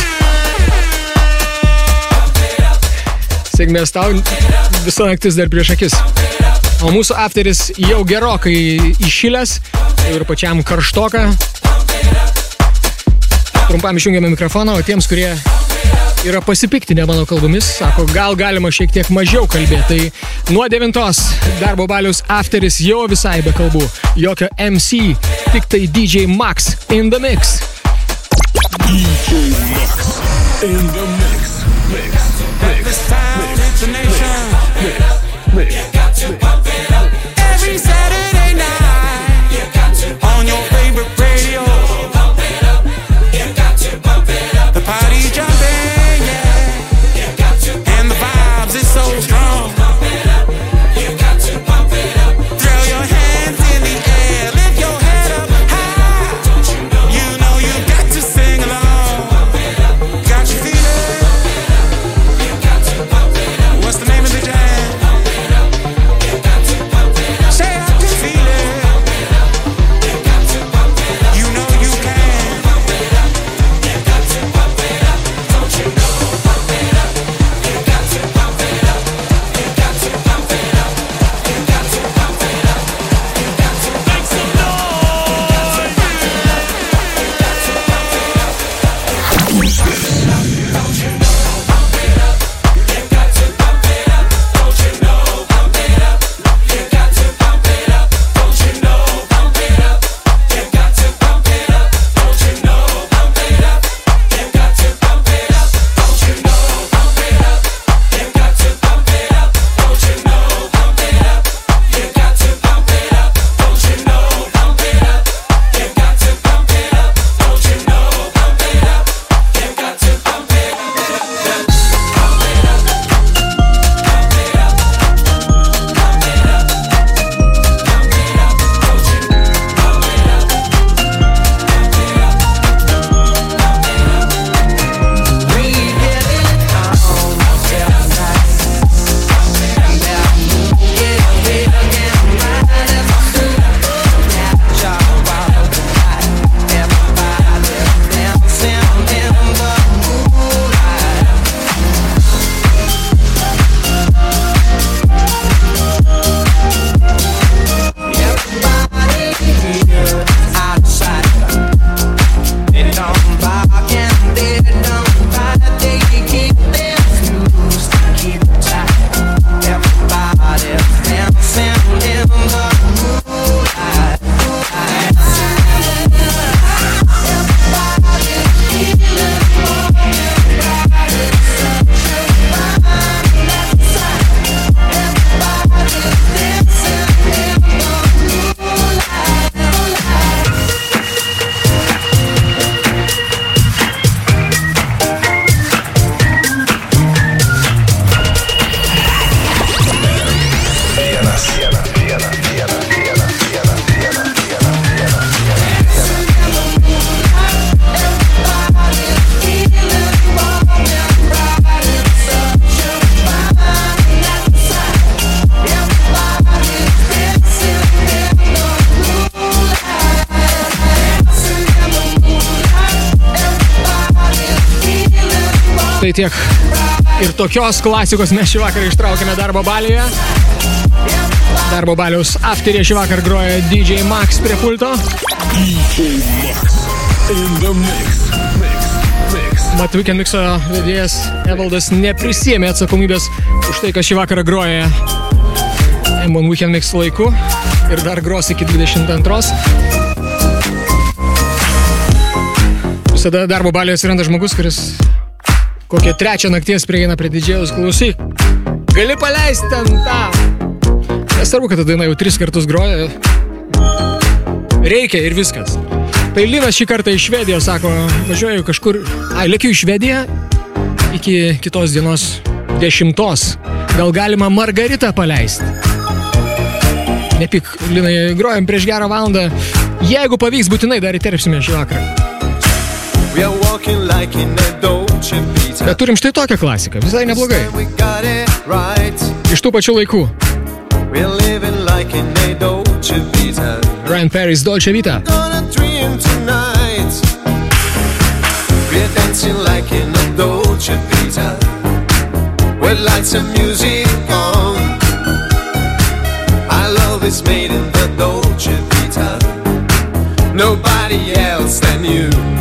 Sėkmės tau, visa naktis dar prieš akis. O mūsų afteris jau gerokai iššilęs ir pačiam karštoka. Trumpam išjungiame mikrofoną, o tiems, kurie yra pasipiktinę mano kalbomis, sako, gal galima šiek tiek mažiau kalbėti. Tai nuo 9 darbo balius afteris jau visai be kalbų. Jokio MC, tik tai DJ Max in the mix. DJ Max in the mix. Mix. Mix. Every Saturday night tokios klasikos mes šį vakarą ištraukėme darbo balėje. Darbo baliaus afterė šį vakarą groja DJ Max prie pulto. DJ Max in the mix. Mix. Mat Weekend Mixo vedėjas Evaldas neprisėmė atsakomybės už tai, kas šį vakarą groja M1 Weekend Mix laiku ir dar gros iki 22. Visada darbo balėje atsiranda žmogus, kuris kokią trečią nakties prieina prie didžėjus klausyk. Gali paleisti ten tą. Nesvarbu, kad ta daina jau tris kartus groja. Reikia ir viskas. Tai Linas šį kartą iš Švedijos sako, važiuoju kažkur, ai, lėkiu į Švediją iki kitos dienos dešimtos. Gal galima Margaritą paleisti? Nepik, Linai, grojam prieš gerą valandą. Jeigu pavyks, būtinai dar įterpsime šį vakarą. Bet turim štai tokią klasiką, visai neblogai. Iš tų pačių laikų. Ryan Paris Dolce Vita. Nobody else than you.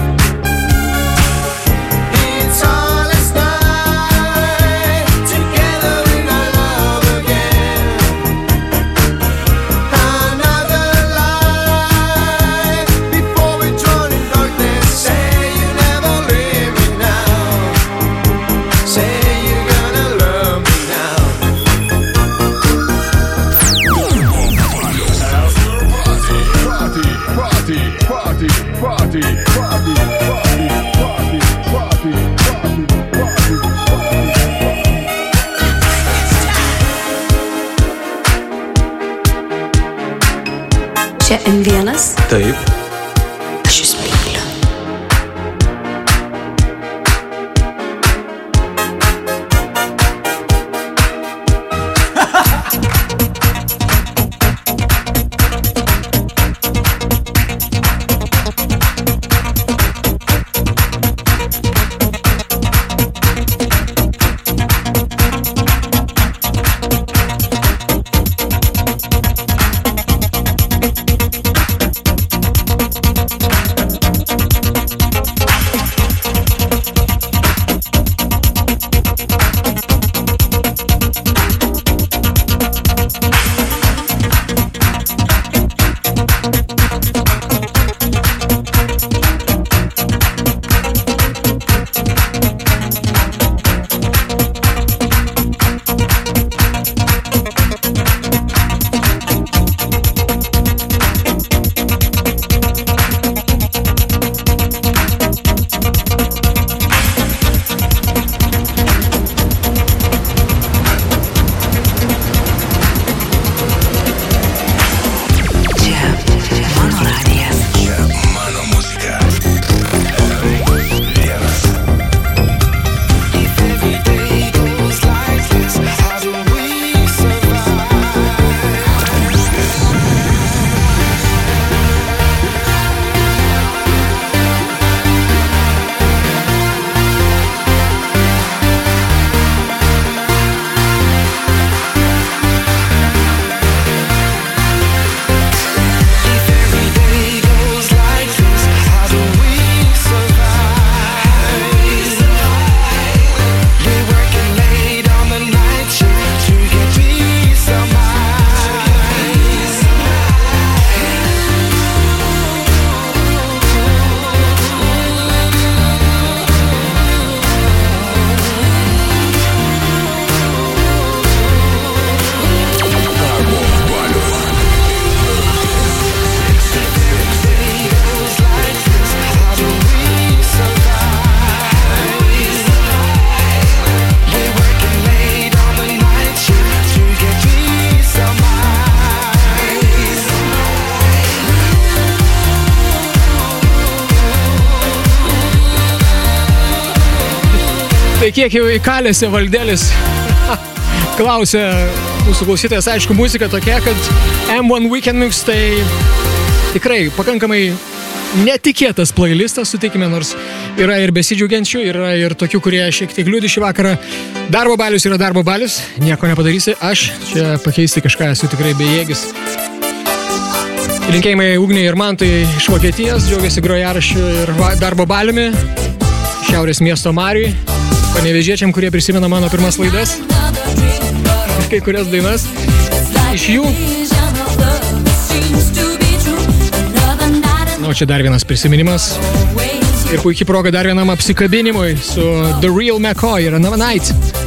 kiek jau įkalėsi valdėlis. Klausė mūsų klausytojas, aišku, muzika tokia, kad M1 Weekend Mix tai tikrai pakankamai netikėtas playlistas, sutikime, nors yra ir besidžiaugiančių, yra ir tokių, kurie šiek tiek liūdi šį vakarą. Darbo balius yra darbo balius, nieko nepadarysi, aš čia pakeisti kažką esu tikrai bejėgis. Linkėjimai Ugniai ir man tai iš Vokietijos, džiaugiasi grojarašiu ir darbo baliumi, Šiaurės miesto Mariui panevežiečiam, kurie prisimena mano pirmas laidas ir kai kurias dainas. Iš jų. Na, nu, čia dar vienas prisiminimas. Ir puikiai proga dar vienam apsikabinimui su The Real McCoy ir Another Night.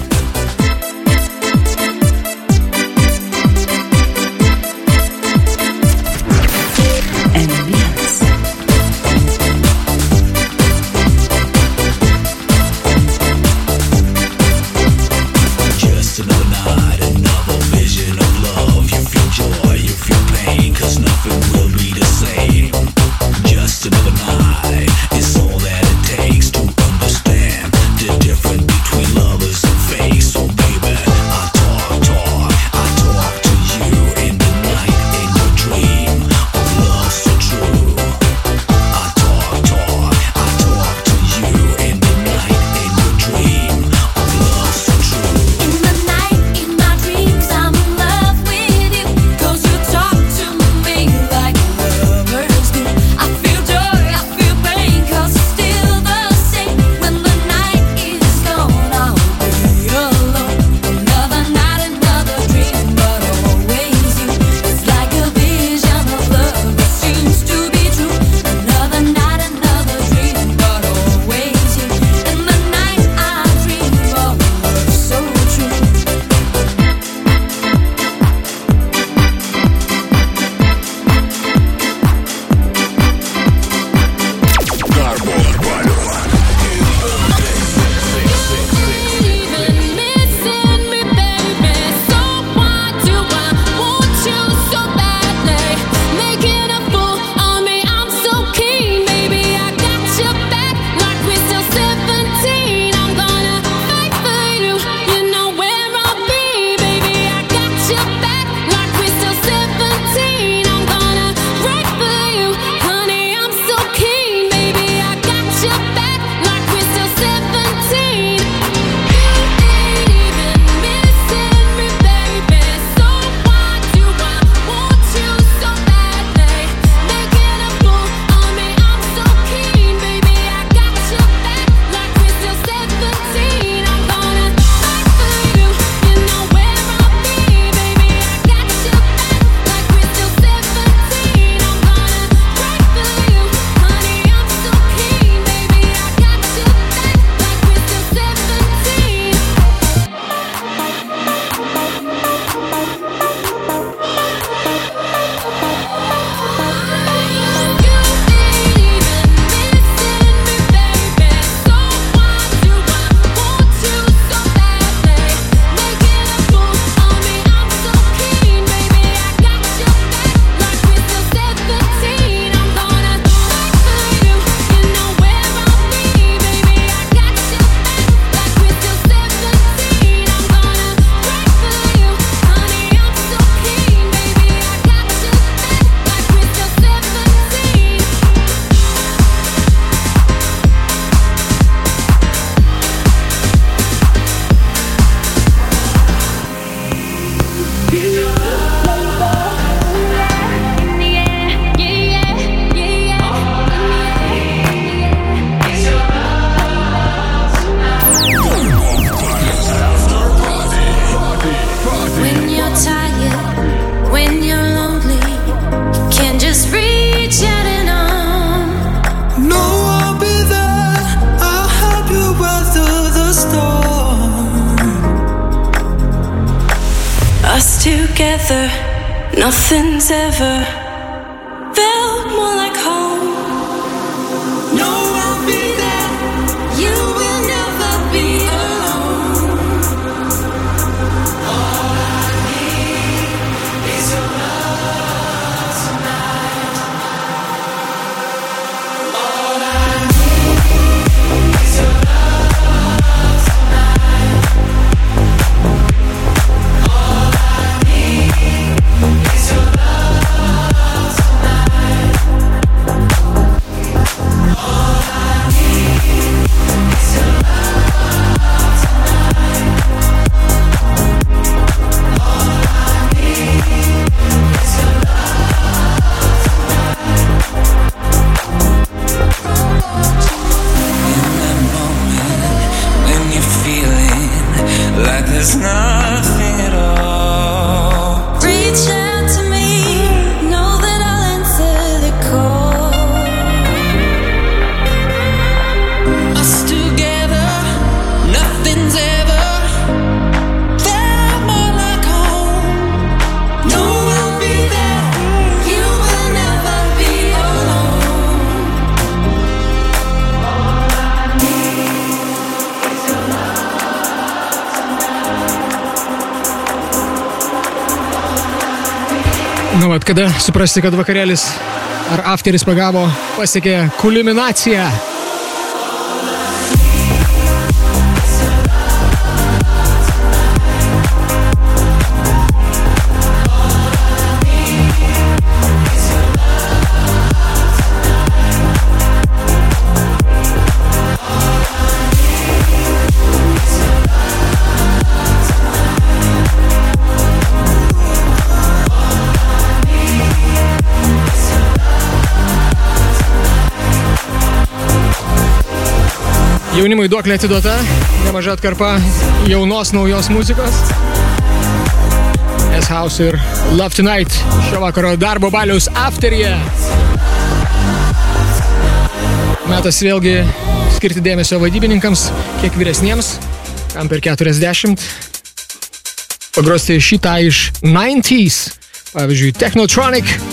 together, nothing's ever. kada suprasti, kad vakarėlis ar afteris pagavo, pasiekė kulminaciją. Jaunimui duoklė atiduota, nemaža atkarpa jaunos naujos muzikos. S-House ir Love Tonight šio vakaro darbo baliaus afteryje. Metas vėlgi skirti dėmesio vadybininkams, kiek vyresniems, kam per 40. Pagrosti šitą iš 90s, pavyzdžiui, Technotronic.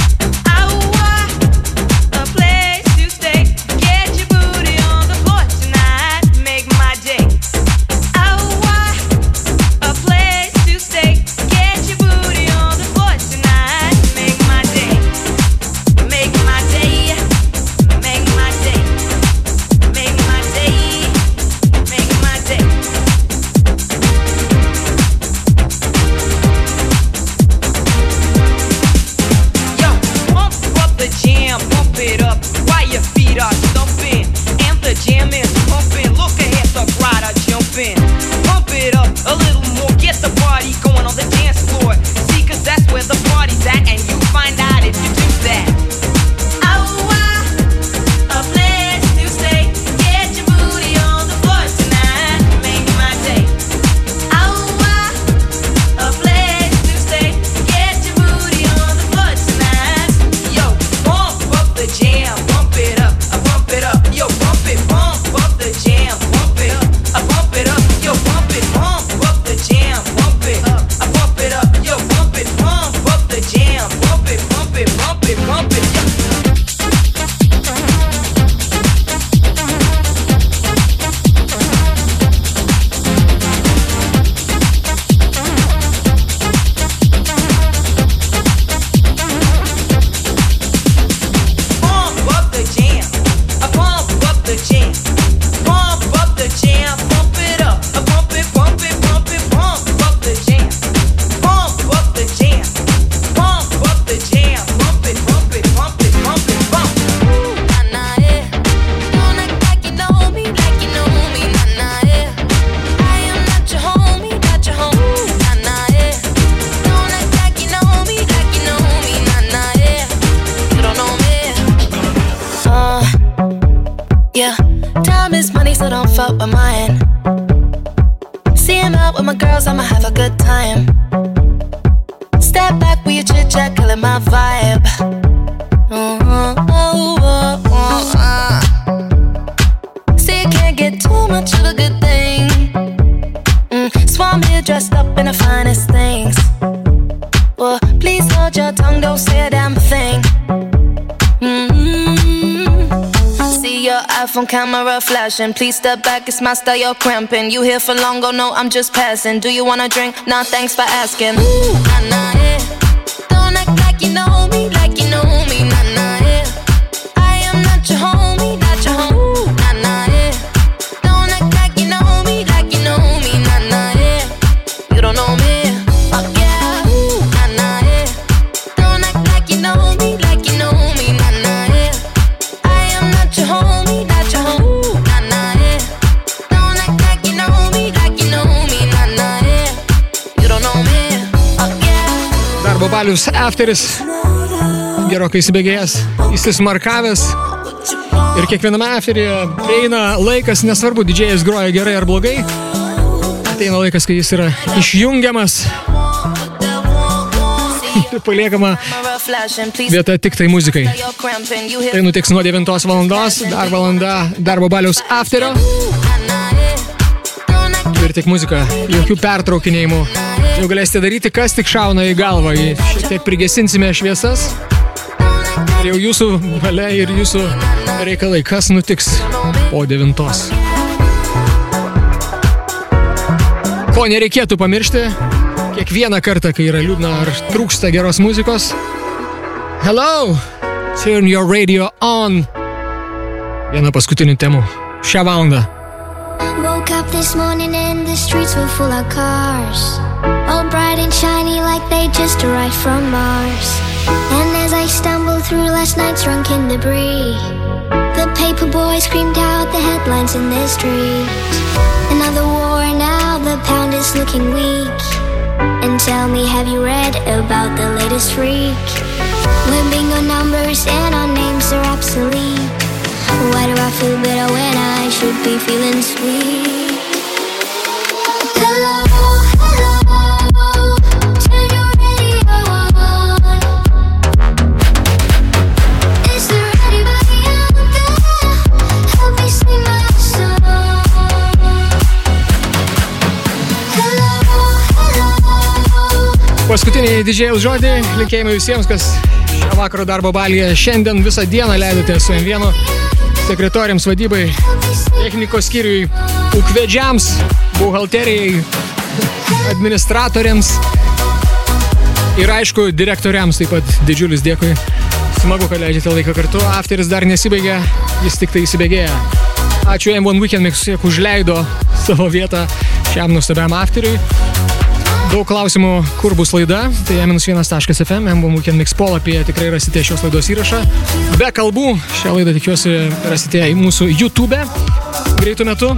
on camera flashing. Please step back, it's my style, you're cramping. You here for long, go no, I'm just passing. Do you wanna drink? Nah, thanks for asking. Ooh, nah, nah, yeah. Lietuvs afteris gerokai įsibėgėjęs, įsismarkavęs. Ir kiekviename aferyje eina laikas, nesvarbu, didžėjas groja gerai ar blogai. Ateina laikas, kai jis yra išjungiamas. *laughs* Ir paliekama vieta tik tai muzikai. Tai nutiks nuo 9 valandos, dar valanda darbo baliaus aferio afterio. Ir tik muzika, jokių pertraukinėjimų. Jau galėsite daryti, kas tik šauna į galvą. Šiek tiek prigesinsime šviesas. Ir jau jūsų valia ir jūsų reikalai, kas nutiks po 9. Ko nereikėtų pamiršti, kiekvieną kartą, kai yra liūdna ar trūksta geros muzikos. Hello! Turn your radio on. Viena paskutinių temų. Šią valandą. Up this morning and the streets were full of cars. All bright and shiny like they just arrived from Mars. And as I stumbled through last night's drunken debris, the paper boys screamed out the headlines in the street. Another war now, the pound is looking weak. And tell me, have you read about the latest freak? We're bingo numbers and our names are obsolete. Why do I feel bitter when I should be feeling sweet? Paskutiniai didžėjus žodį, linkėjimai visiems, kas šią vakaro darbo balyje šiandien visą dieną leidote su M1 sekretoriams vadybai, technikos skyriui, ūkvedžiams, buhalterijai, administratoriams ir aišku, direktoriams taip pat didžiulis dėkui. Smagu, kad leidžiate laiką kartu. Afteris dar nesibaigė, jis tik tai įsibėgėja. Ačiū M1 Weekend Mix, kiek užleido savo vietą šiam nuostabiam afteriui. Daug klausimų, kur bus laida, tai m1.fm, M1 Weekend Mix polapyje tikrai rasite šios laidos įrašą. Be kalbų, šią laidą tikiuosi rasite į mūsų YouTube greitų metų.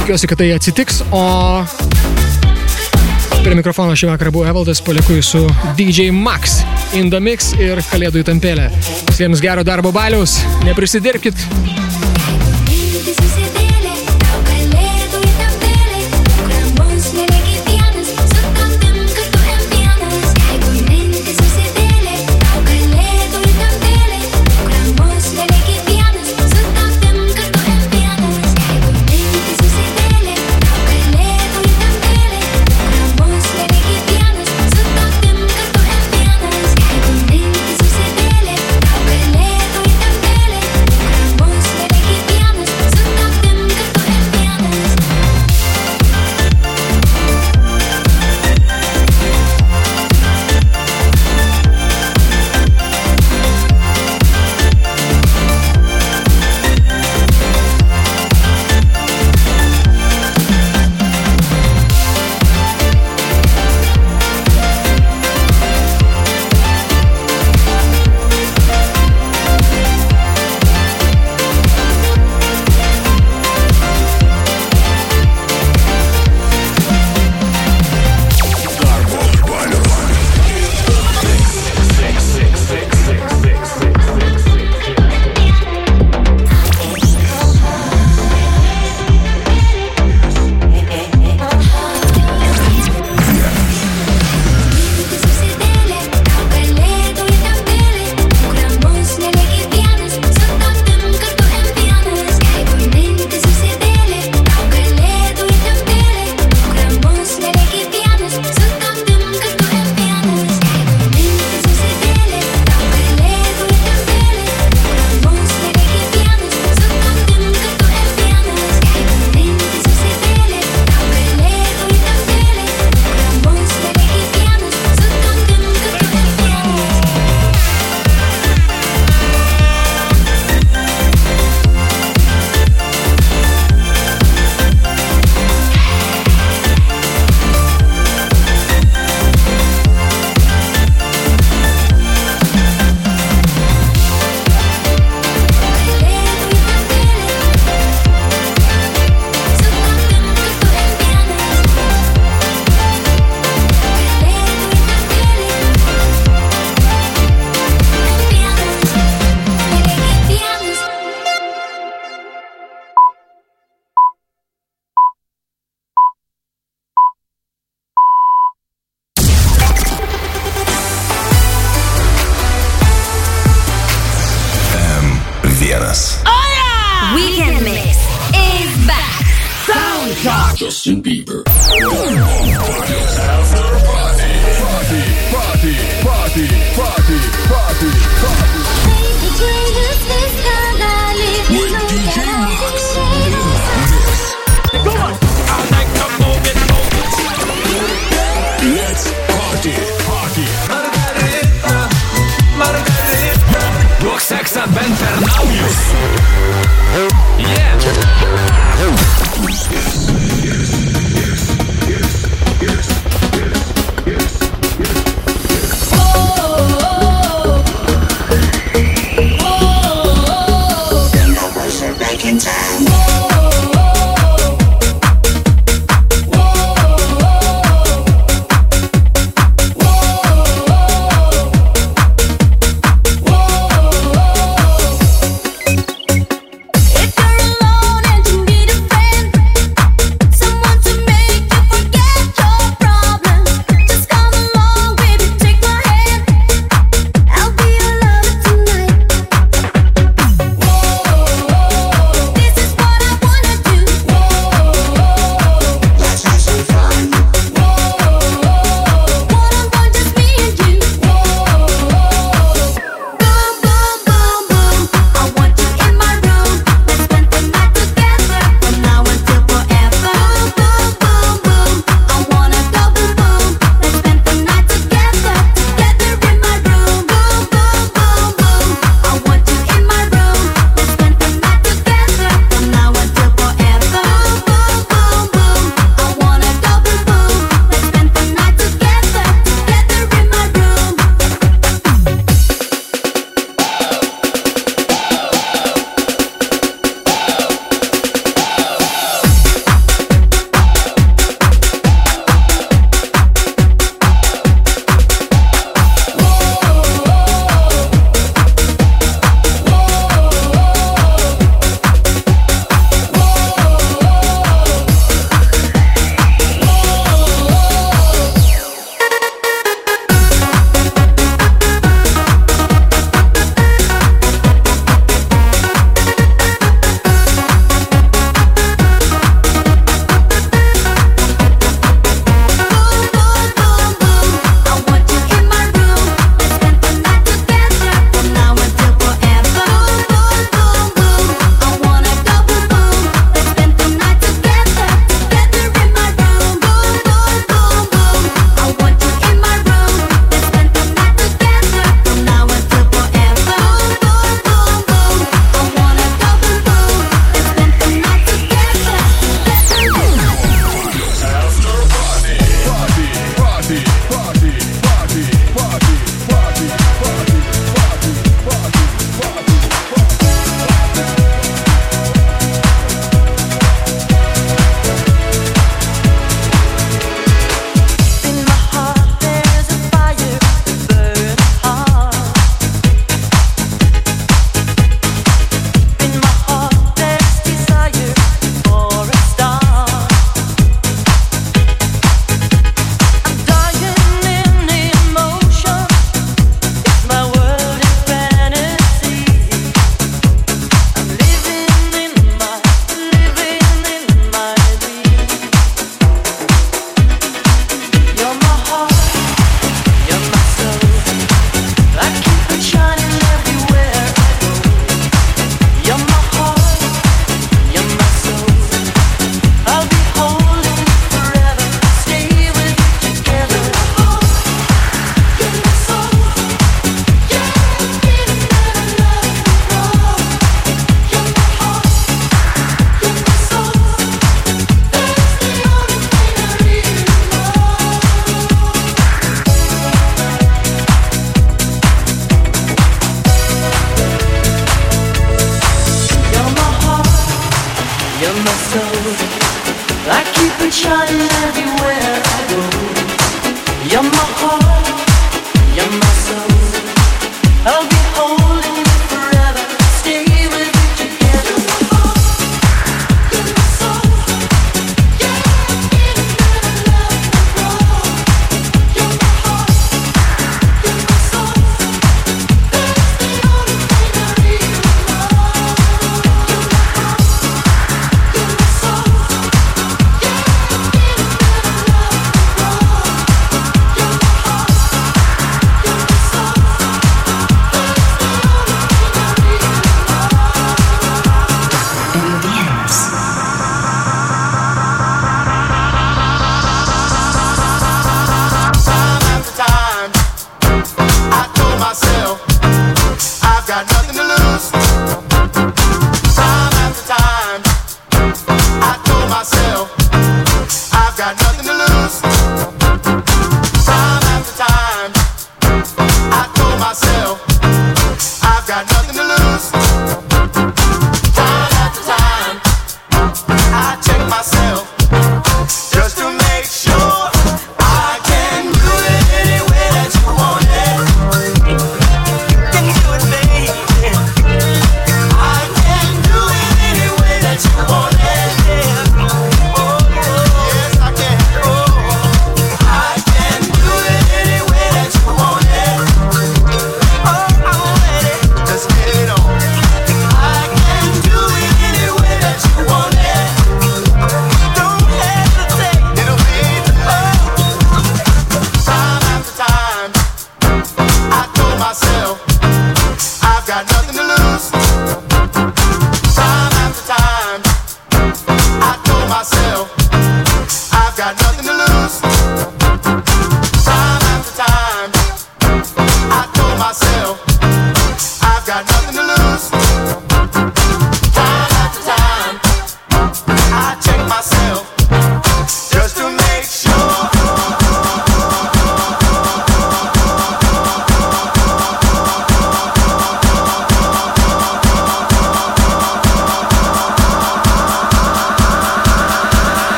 Tikiuosi, kad tai atsitiks, o prie mikrofono šį vakarą buvo Evaldas, palieku su DJ Max, In the Mix ir Kalėdų įtampėlė. Visiems gero darbo baliaus, neprisidirbkit,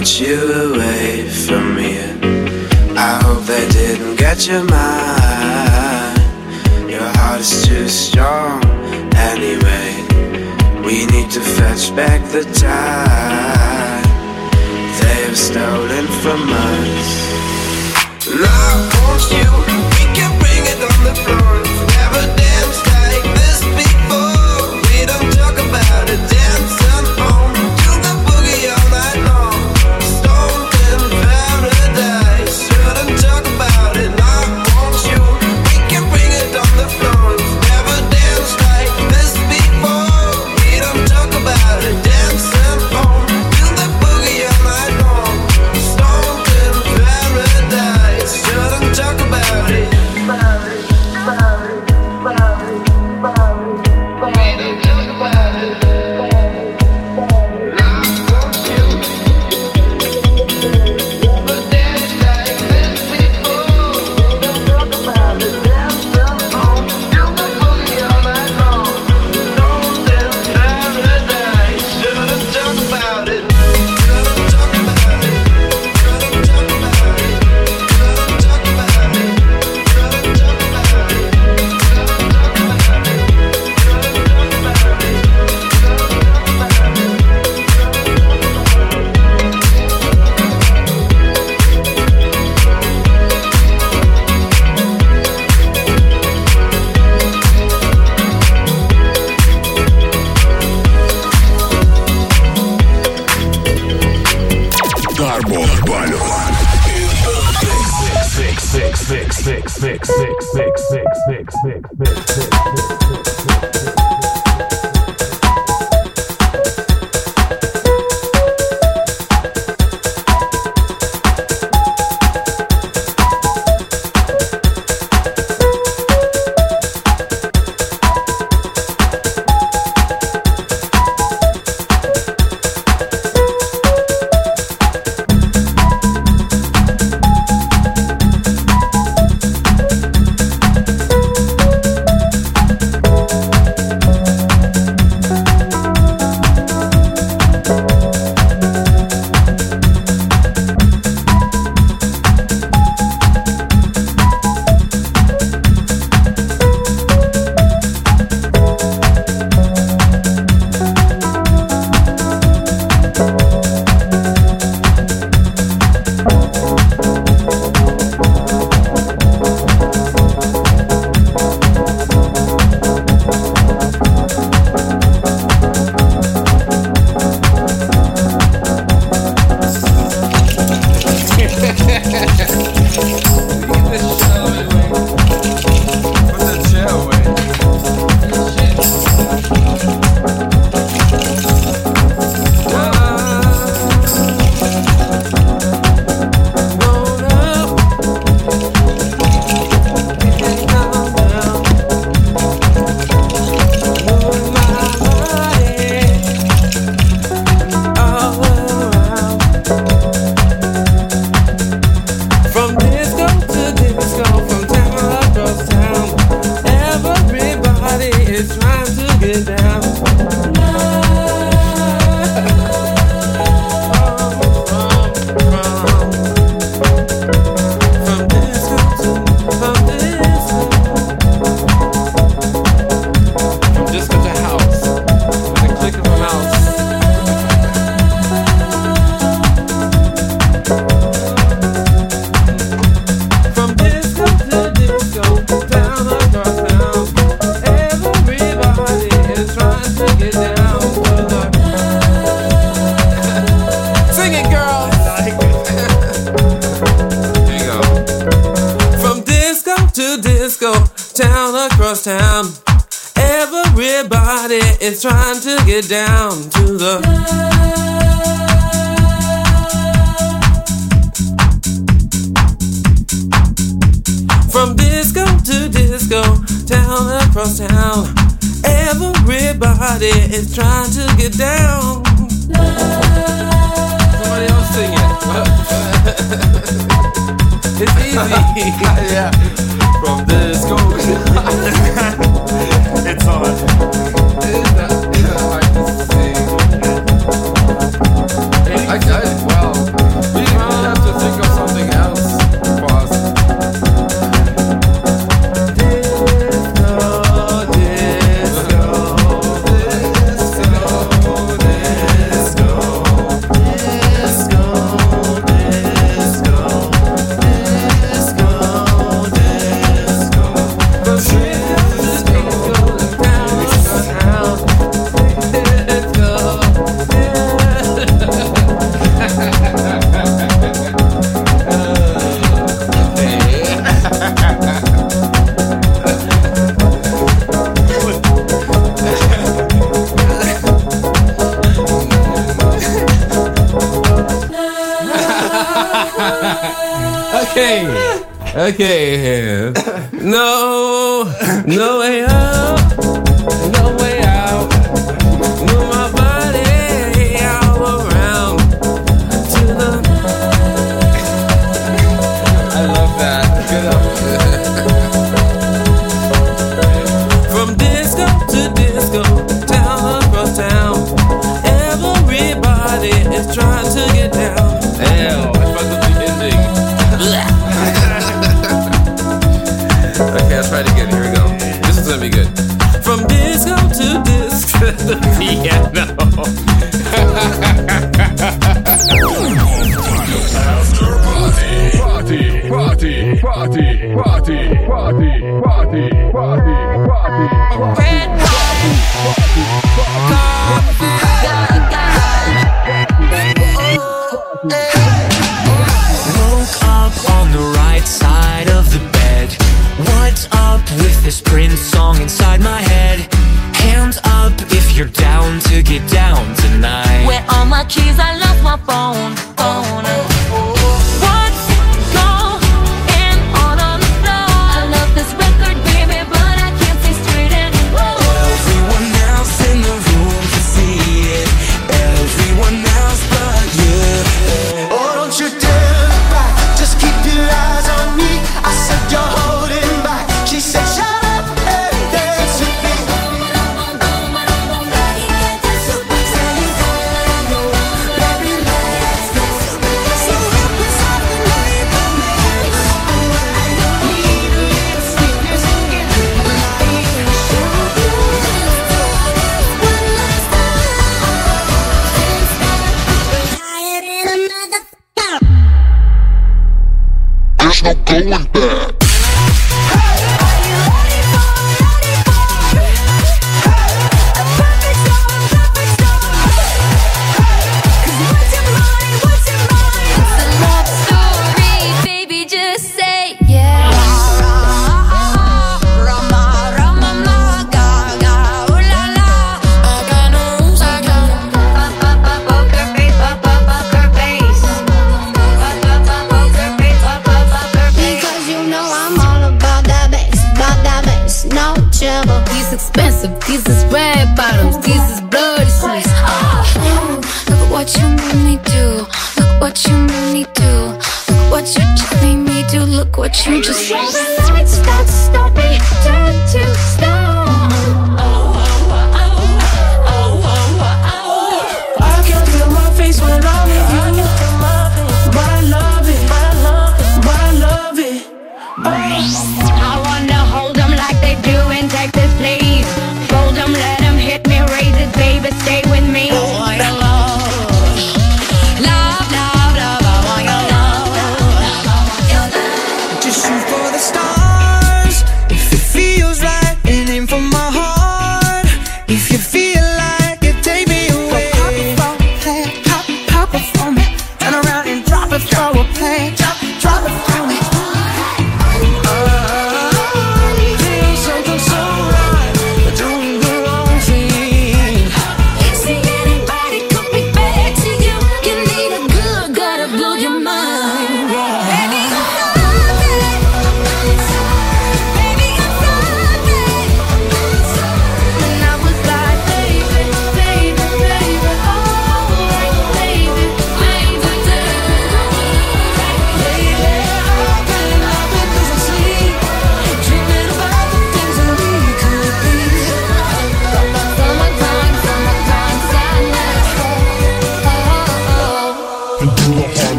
about you